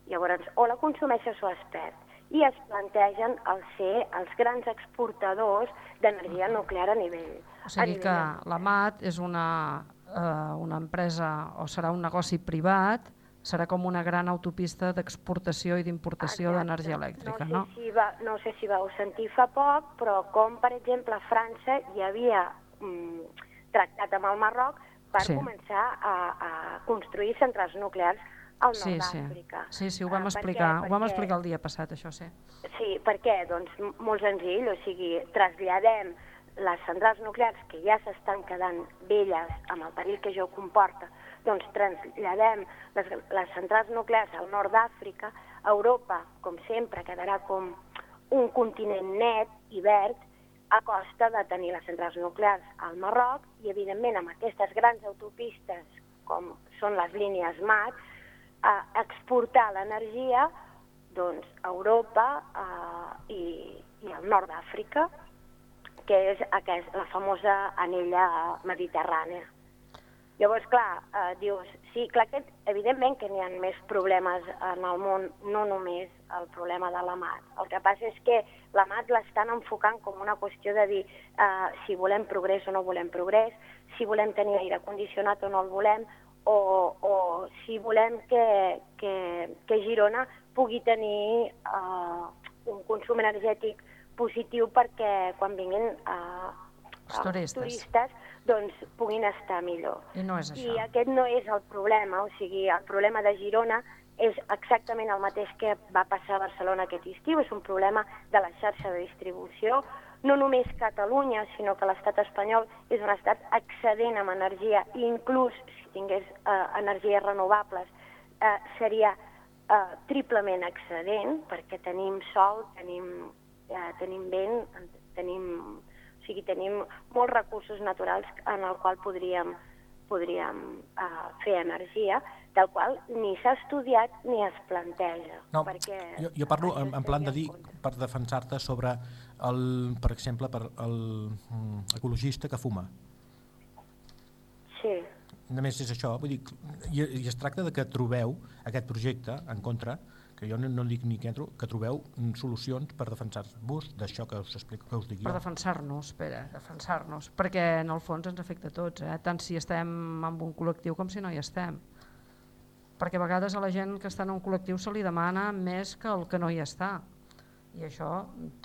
Llavors, o la consumeixes o es perd. I es plantegen el ser els grans exportadors d'energia nuclear a nivell. O sigui nivell que la MAT és una, eh, una empresa o serà un negoci privat, serà com una gran autopista d'exportació i d'importació d'energia elèctrica, no? sé si va, no sé si vau sentir fa poc, però com, per exemple, a França hi havia mm, tractat amb el Marroc per Sí. començar a, a construir centrals nuclears al Sí, nord sí. d'Àfrica. Sí, sí, ho vam Ah, per què? explicar, ho vam Perquè- explicar el dia passat, això sí. Sí, per què? Doncs molt senzill, o sigui, traslladem les centrals nuclears que ja s'estan quedant velles amb el perill que això comporta, doncs traslladem les, les centrals nuclears al nord d'Àfrica, Europa, com sempre, quedarà com un continent net i verd a costa de tenir les centrals nuclears al Marroc i, evidentment, amb aquestes grans autopistes com són les línies MAT, a exportar l'energia doncs, a Europa eh, i, i al nord d'Àfrica, que és aquest, la famosa anella mediterrània. Llavors, clar, eh, dius, sí, clar que evidentment que n'hi ha més problemes en el món, no només el problema de la mat. El que passa és que la mat l'estan enfocant com una qüestió de dir eh, si volem progrés o no volem progrés, si volem tenir aire condicionat o no el volem, o, o si volem que, que, que Girona pugui tenir eh, un consum energètic positiu perquè quan vinguin eh, Els turistes. turistes doncs puguin estar millor. I no és això. I aquest no és el problema, o sigui, el problema de Girona és exactament el mateix que va passar a Barcelona aquest estiu, és un problema de la xarxa de distribució, no només Catalunya, sinó que l'estat espanyol és un estat excedent amb energia, i inclús si tingués eh, energies renovables eh, seria eh, triplement excedent, perquè tenim sol, tenim, eh, tenim vent, tenim, o sigui, tenim molts recursos naturals en el qual podríem, podríem eh, fer energia, del qual ni s'ha estudiat ni es planteja. No, perquè jo, jo parlo en, en plan de dir, per defensar-te sobre, el, per exemple, per el mm, ecologista que fuma. Sí. Només és això, vull dir, i, i es tracta de que trobeu aquest projecte en contra, que jo no, no dic ni que entro, que trobeu solucions per defensar-vos d'això que us explico, que us dic Per jo. defensar-nos, Pere, defensar-nos, perquè en el fons ens afecta a tots, eh? tant si estem en un col·lectiu com si no hi estem. Perquè a vegades a la gent que està en un col·lectiu se li demana més que el que no hi està. I això,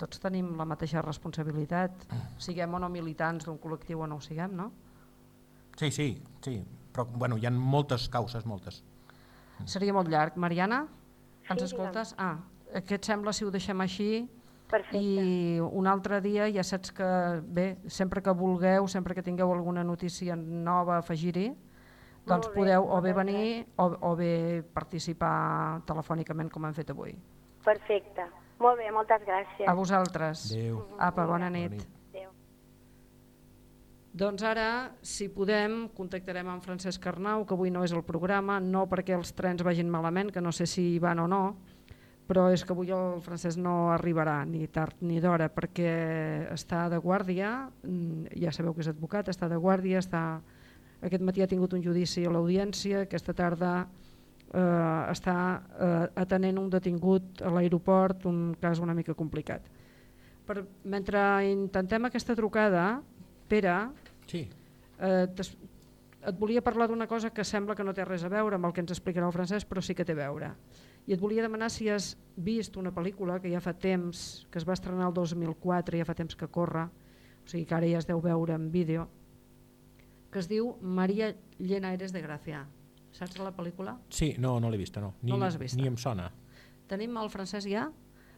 tots tenim la mateixa responsabilitat, siguem o no militants d'un col·lectiu o no ho siguem, no? Sí, sí, sí, però bueno, hi ha moltes causes, moltes. Seria molt llarg. Mariana, ens Sí, escoltes? Ah, què et sembla si ho deixem així? Perfecte. I un altre dia ja saps que, bé, sempre que vulgueu, sempre que tingueu alguna notícia nova a afegir-hi, doncs bé, podeu o bé venir o, o bé participar telefònicament com hem fet avui. Perfecte. Molt bé, moltes gràcies. A vosaltres. Adéu. Apa, bona nit. Adéu. Doncs ara, si podem, contactarem amb Francesc Arnau, que avui no és al programa, no perquè els trens vagin malament, que no sé si hi van o no, però és que avui el Francesc no arribarà ni tard ni d'hora perquè està de guàrdia, mm, ja sabeu que és advocat, està de guàrdia, està... aquest matí ha tingut un judici a l'audiència, aquesta tarda eh, està eh, atenent un detingut a l'aeroport, un cas una mica complicat. Per, mentre intentem aquesta trucada, Pere, Sí. eh, et volia parlar d'una cosa que sembla que no té res a veure amb el que ens explicarà el francès, però sí que té a veure. I et volia demanar si has vist una pel·lícula que ja fa temps, que es va estrenar el 2004, ja fa temps que corre, o sigui que ara ja es deu veure en vídeo, que es diu Maria llena eres de gràcia. Saps la pel·lícula? Sí, no, no l'he vista, no. Ni, No l'has vista. Ni em sona. Tenim el Francesc ja?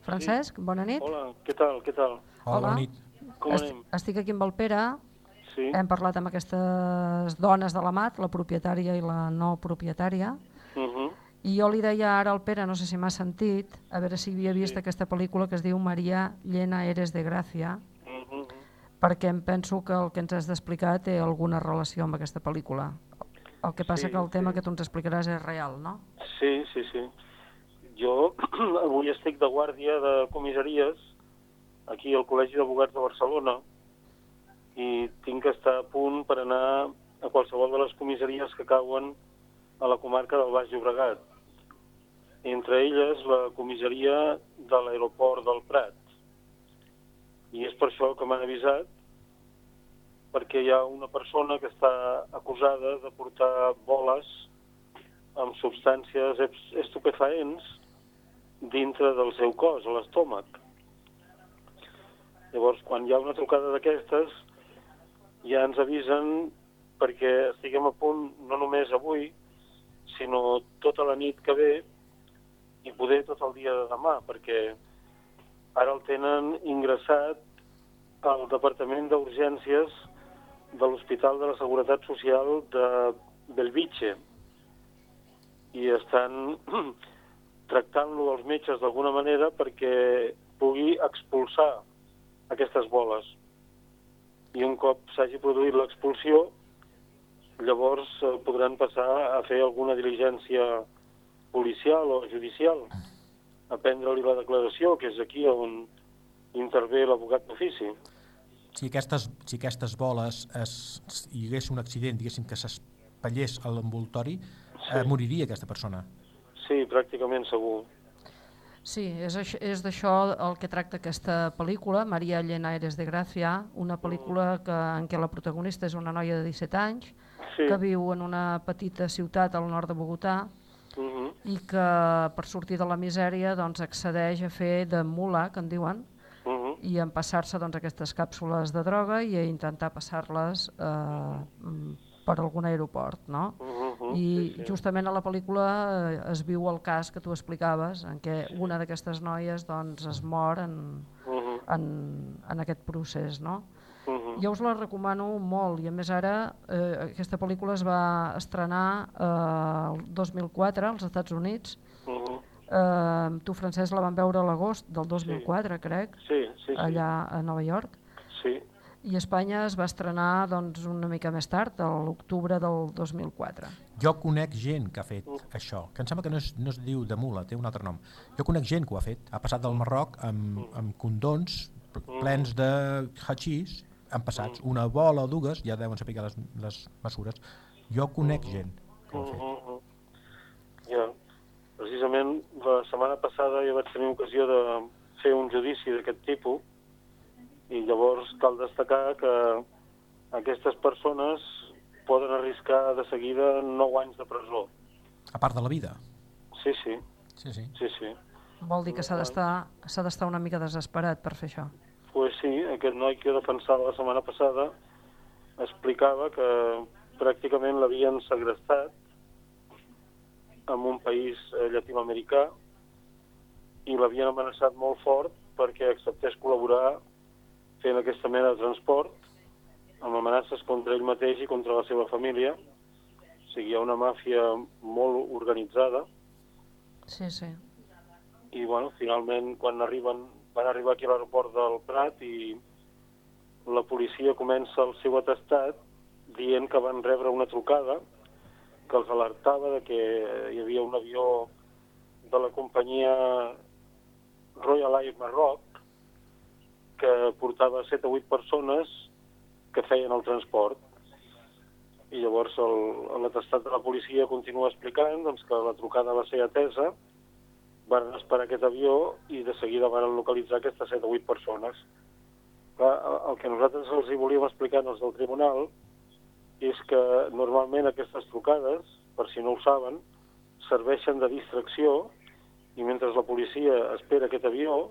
Francesc, bona nit. Hola, què tal, què tal? Hola. bona nit. Com Est- anem? Estic aquí amb el Pere, Sí. hem parlat amb aquestes dones de la mat, la propietària i la no propietària, Uh -huh. i jo li deia ara al Pere, no sé si m'ha sentit, a veure si havia vist aquesta pel·lícula que es diu Maria llena eres de gràcia, Uh -huh. perquè em penso que el que ens has d'explicar té alguna relació amb aquesta pel·lícula. El que passa Sí, que el tema que tu ens explicaràs és real, no? Sí, sí, sí. Jo avui estic de guàrdia de comissaries aquí al Col·legi d'Advocats de Barcelona i tinc que estar a punt per anar a qualsevol de les comissaries que cauen a la comarca del Baix Llobregat. Entre elles la comissaria de l'aeroport del Prat. I és per això que m'han avisat perquè hi ha una persona que està acusada de portar boles amb substàncies estupefaents dintre del seu cos, a l'estómac. Llavors, quan hi ha una trucada d'aquestes, ja ens avisen perquè estiguem a punt no només avui, sinó tota la nit que ve i poder tot el dia de demà, perquè ara el tenen ingressat al Departament d'Urgències de l'Hospital de la Seguretat Social de Belvitge i estan tractant-lo els metges d'alguna manera perquè pugui expulsar aquestes boles. I un cop s'hagi produït l'expulsió, llavors eh, podran passar a fer alguna diligència policial o judicial, a prendre-li la declaració, que és aquí on intervé l'abogat d'ofici. Si aquestes, si aquestes boles es, hi hagués un accident, diguéssim, que s'espallés a l'envoltori, sí. eh, moriria aquesta persona. Sí, pràcticament segur. Sí, és, és d'això el que tracta aquesta pel·lícula, Maria Llena Eres de Gràcia, una pel·lícula que, en què la protagonista és una noia de 17 anys, Sí. que viu en una petita ciutat al nord de Bogotà Uh -huh. i que per sortir de la misèria doncs, accedeix a fer de mula, que en diuen. I a empassar-se doncs, aquestes càpsules de droga i a intentar passar-les eh, mm, per algun aeroport. No? Uh -huh. Uh-huh, I sí, sí. justament a la pel·lícula eh, es viu el cas que tu explicaves, en què una d'aquestes noies doncs, es mor en, Uh-huh. en, en aquest procés, no? Uh-huh. Jo us la recomano molt i a més ara eh, aquesta pel·lícula es va estrenar eh, el 2004 als Estats Units. Eh, tu, Francesc, la van veure a l'agost del 2004, crec, Sí, sí, sí. allà a Nova York. Sí. I Espanya es va estrenar doncs, una mica més tard, a l'octubre del 2004. Jo conec gent que ha fet això, que em sembla que no es, no es diu de mula, té un altre nom. Jo conec gent que ho ha fet, ha passat del Marroc amb, amb condons plens de hachís, han passats una bola o dues, ja deuen saber les, les mesures. Jo conec gent que ho ha fet. Uh-huh. Ja. Precisament la setmana passada jo vaig tenir ocasió de fer un judici d'aquest tipus i llavors cal destacar que aquestes persones poden arriscar de seguida 9 anys de presó. A part de la vida. Sí, sí. Sí, sí. Sí, sí. Vol dir que s'ha d'estar s'ha d'estar una mica desesperat per fer això. Pues sí, aquest noi que jo defensava la setmana passada explicava que pràcticament l'havien segrestat en un país eh, llatinoamericà i l'havien amenaçat molt fort perquè acceptés col·laborar fent aquesta mena de transport amb amenaces contra ell mateix i contra la seva família. O sigui, hi ha una màfia molt organitzada Sí, sí. i bueno, finalment quan arriben, van arribar aquí a l'aeroport del Prat i la policia comença el seu atestat dient que van rebre una trucada que els alertava de que hi havia un avió de la companyia Royal Air Maroc que portava 7 o 8 persones que feien el transport. I llavors l'atestat de la policia continua explicant doncs, que la trucada va ser atesa, van esperar aquest avió i de seguida van localitzar aquestes 7 o 8 persones. El que nosaltres els hi volíem explicar als del tribunal és que normalment aquestes trucades, per si no ho saben, serveixen de distracció i mentre la policia espera aquest avió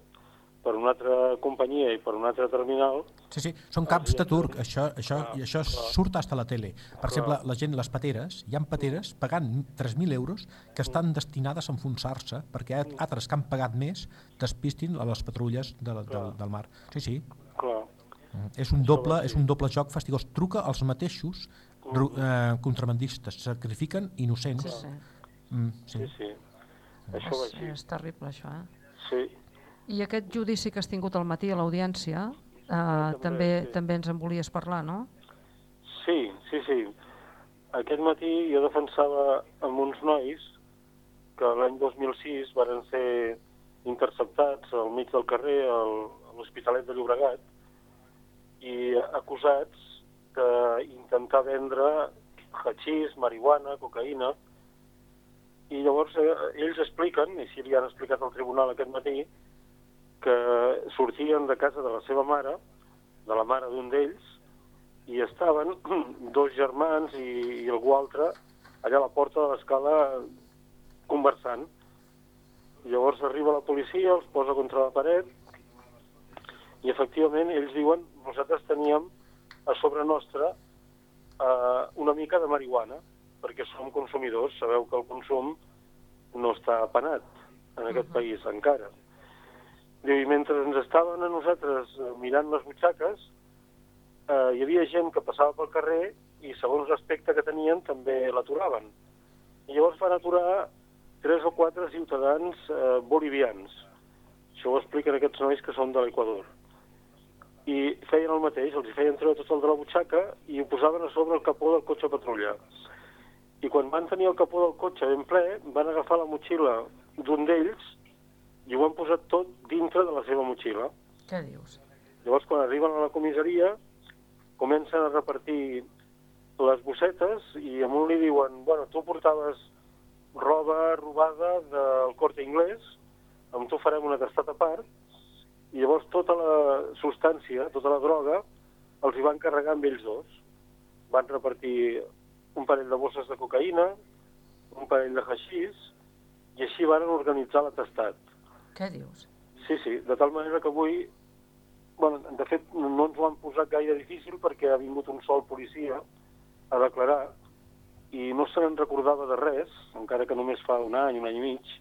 per una altra companyia i per un altre terminal, Sí, sí, són camps de turc, això, això, i això surt fins a la tele. Per exemple, la gent, les pateres, hi ha pateres pagant 3.000 euros que estan destinades a enfonsar-se perquè altres que han pagat més despistin a les patrulles de, la- del, del mar. Sí, sí. clar, Mm, És un doble, és un doble joc fastigós. Truca als mateixos eh, contrabandistes, sacrifiquen innocents. Sí, sí. Mm, sí. sí, sí. Això va És, així. és terrible, això, eh? Sí. I aquest judici que has tingut al matí a l'audiència, eh, també, sí. també ens en volies parlar, no? Sí, sí, sí. Aquest matí jo defensava amb uns nois que l'any 2006 varen ser interceptats al mig del carrer al, a l'Hospitalet de Llobregat i acusats d'intentar vendre hachís, marihuana, cocaïna i llavors eh, ells expliquen, i si li han explicat al tribunal aquest matí, que sortien de casa de la seva mare, de la mare d'un d'ells, i estaven dos germans i, i algú altre allà a la porta de l'escala conversant. Llavors arriba la policia, els posa contra la paret i efectivament ells diuen nosaltres teníem a sobre nostra eh, una mica de marihuana perquè som consumidors, sabeu que el consum no està penat en aquest país encara. Diu, I mentre ens estaven a nosaltres eh, mirant les butxaques, eh, hi havia gent que passava pel carrer i segons l'aspecte que tenien també l'aturaven. I llavors van aturar tres o quatre ciutadans eh, bolivians. Això ho expliquen aquests nois que són de l'Equador. I feien el mateix, els hi feien treure tot el de la butxaca i ho posaven a sobre el capó del cotxe patrulla. I quan van tenir el capó del cotxe ben ple, van agafar la motxilla d'un d'ells i ho han posat tot dintre de la seva motxilla. Què dius? Llavors, quan arriben a la comissaria, comencen a repartir les bossetes i a un li diuen, bueno, tu portaves roba robada del corte inglès, amb tu farem un atestat a part, i llavors tota la substància, tota la droga, els hi van carregar amb ells dos. Van repartir un parell de bosses de cocaïna, un parell de haixís, i així van organitzar l'atestat. Què dius? Sí, sí, de tal manera que avui, bueno, de fet, no ens ho han posat gaire difícil perquè ha vingut un sol policia a declarar i no se n'en recordava de res, encara que només fa un any, un any i mig.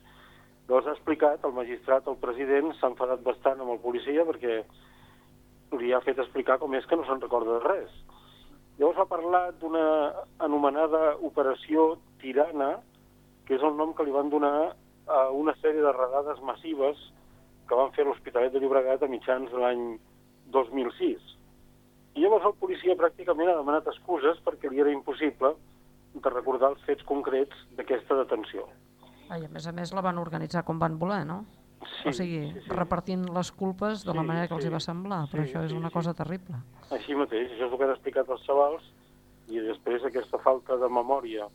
Llavors ha explicat, el magistrat, el president, s'ha enfadat bastant amb el policia perquè li ha fet explicar com és que no se'n recorda de res. Llavors ha parlat d'una anomenada operació Tirana, que és el nom que li van donar a una sèrie de redades massives que van fer l'Hospitalet de Llobregat a mitjans de l'any 2006. I llavors el policia pràcticament ha demanat excuses perquè li era impossible de recordar els fets concrets d'aquesta detenció. Ai, a més a més la van organitzar com van voler, no? Sí, o sigui, sí, sí. repartint les culpes de la Sí, manera que els sí. hi va semblar, però Sí, això és sí, una sí. cosa terrible. Així mateix, això és el que han explicat els xavals i després aquesta falta de memòria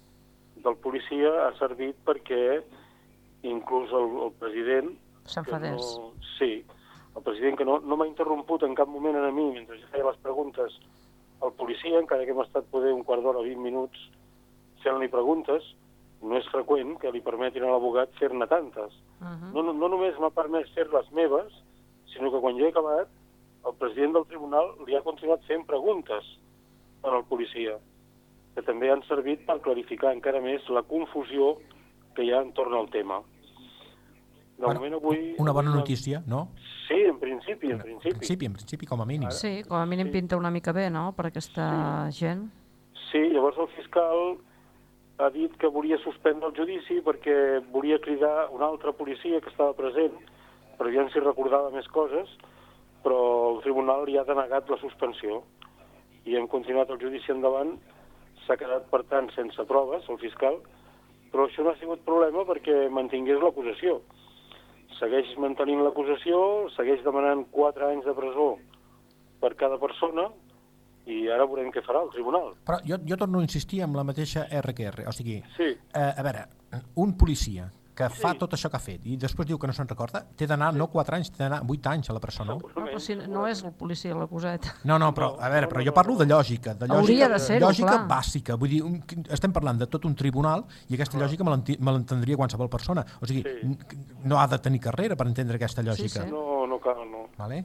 del policia ha servit perquè inclús el, el president... S'enfadés. No, sí, el president que no, no m'ha interromput en cap moment a mi mentre jo feia les preguntes al policia, encara que hem estat poder un quart d'hora o 20 minuts fent-li preguntes, no és freqüent que li permetin a l'abogat fer-ne tantes. Uh No, no, no només m'ha permès fer les meves, sinó que quan jo he acabat, el president del tribunal li ha continuat fent preguntes al policia, que també han servit per clarificar encara més la confusió que hi ha entorn al tema. De Bueno, moment avui... Una bona notícia, no? Sí, en principi, en En principi. principi, en principi, com a mínim. Sí, com a mínim pinta una mica bé, no?, per aquesta gent. Sí, llavors el fiscal ha dit que volia suspendre el judici perquè volia cridar una altra policia que estava present per aviam si recordava més coses, però el tribunal li ha denegat la suspensió i hem continuat el judici endavant. S'ha quedat, per tant, sense proves, el fiscal, però això no ha sigut problema perquè mantingués l'acusació. Segueix mantenint l'acusació, segueix demanant 4 anys de presó per cada persona i ara veurem què farà el tribunal. Però jo, jo torno a insistir amb la mateixa RQR. O sigui, Sí. eh, a veure, un policia que fa tot això que ha fet i després diu que no se'n recorda, té d'anar no 4 anys, té d'anar 8 anys a la presó, no? No, però si no és el policia l'acusat. No, no, però, a veure, però jo parlo de lògica, de lògica, Hauria de ser-ho, lògica clar. bàsica. Vull dir, un, estem parlant de tot un tribunal i aquesta lògica me l'entendria qualsevol persona. O sigui, n- no ha de tenir carrera per entendre aquesta lògica. sí. No, no cal, no. Vale?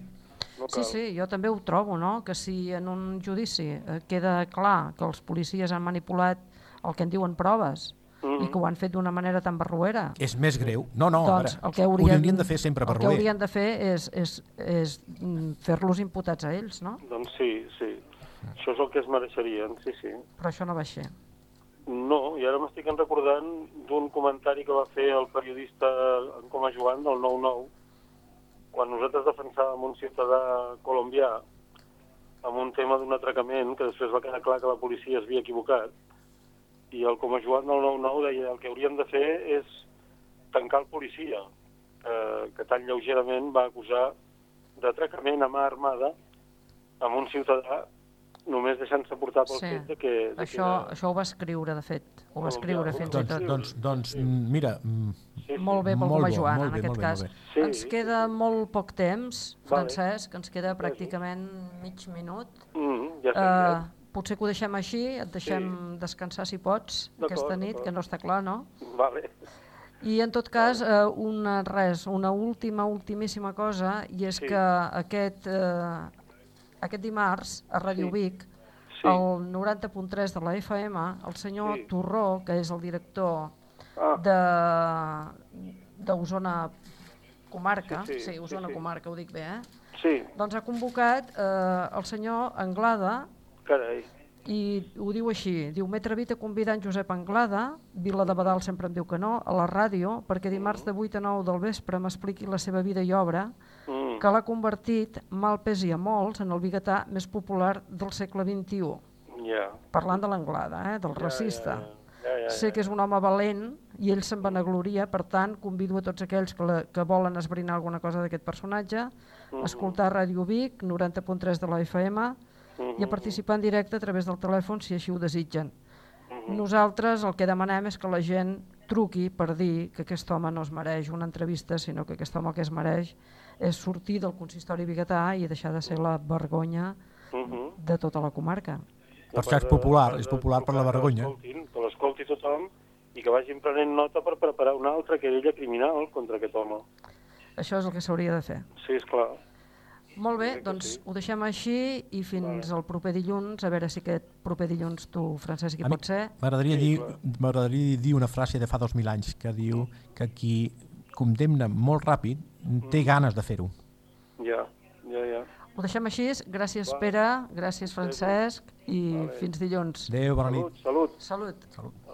No Sí, sí, jo també ho trobo, no?, que si en un judici eh, queda clar que els policies han manipulat el que en diuen proves i que ho han fet d'una manera tan barruera, És més greu. No, no, doncs el que haurien, ho haurien de fer sempre per el que haurien de fer és, és, és mm, fer-los imputats a ells, no? Doncs sí, sí. Això és el que es mereixerien, sí, sí. Però això no va ser. No, i ara m'estic en recordant d'un comentari que va fer el periodista en Coma Joan del 9-9, quan nosaltres defensàvem un ciutadà colombià amb un tema d'un atracament que després va quedar clar que la policia es havia equivocat i el Coma Joan del 9-9 deia el que hauríem de fer és tancar el policia que, que tan lleugerament va acusar d'atracament a mà armada amb un ciutadà només deixant-se portar pel Sí. fet de que... De Això, que això ho va escriure, de fet. Ho va escriure fins i Doncs, tot. doncs, doncs mira... mm, Molt bé pel molt bo, Joan, molt en bé, aquest bé, cas. Sí. Ens queda molt poc temps, Vale. Francesc, ens queda pràcticament mig minut. Mm, ja estem Eh, uh, potser que ho deixem així, et deixem descansar si pots aquesta nit, que no està clar, no? Vale. I en tot cas, eh, una, res, una última, ultimíssima cosa, i és Sí. que aquest, eh, aquest dimarts a Ràdio Sí. Vic, Sí. el 90.3 de la FM, el senyor Sí. Torró, que és el director Ah. d'Osona Comarca, Sí, sí, sí, sí, Osona sí, sí. Comarca, ho dic bé, eh? Sí, Doncs ha convocat eh, el senyor Anglada, carai. i ho diu així, diu, m'he atrevit a convidar en Josep Anglada, Vila de Badal sempre em diu que no, a la ràdio, perquè dimarts de 8 a 9 del vespre m'expliqui la seva vida i obra, Mm. que l'ha convertit, mal pesi a molts, en el biguetà més popular del segle XXI. Ja. Parlant de l'Anglada, eh, del Ja, racista. Ja, ja, ja. Sé que és un home valent i ell se'n vanagloria, per tant, convido a tots aquells que, la, que volen esbrinar alguna cosa d'aquest personatge a Mhm. escoltar Ràdio Vic, 90.3 de la FM, i a participar en directe a través del telèfon si així ho desitgen. Mhm. Nosaltres el que demanem és que la gent truqui per dir que aquest home no es mereix una entrevista, sinó que aquest home el que es mereix és sortir del consistori biguetà i deixar de ser la vergonya Mhm. de tota la comarca. Per això és popular, és popular per la vergonya. Que l'escolti tothom i que vagin prenent nota per preparar una altra querella criminal contra aquest home. Això és el que s'hauria de fer. Sí, és clar. Molt bé, doncs ho deixem així i fins al proper dilluns, a veure si aquest proper dilluns tu, Francesc, hi pot ser. M'agradaria dir, m'agradaria dir una frase de fa dos mil anys que diu que qui condemna molt ràpid té ganes de fer-ho. Ja, ja, ja. Ho deixem així, gràcies Pere, gràcies Francesc i fins dilluns. Adéu, bona nit. Salut, salut. Salut. Salut.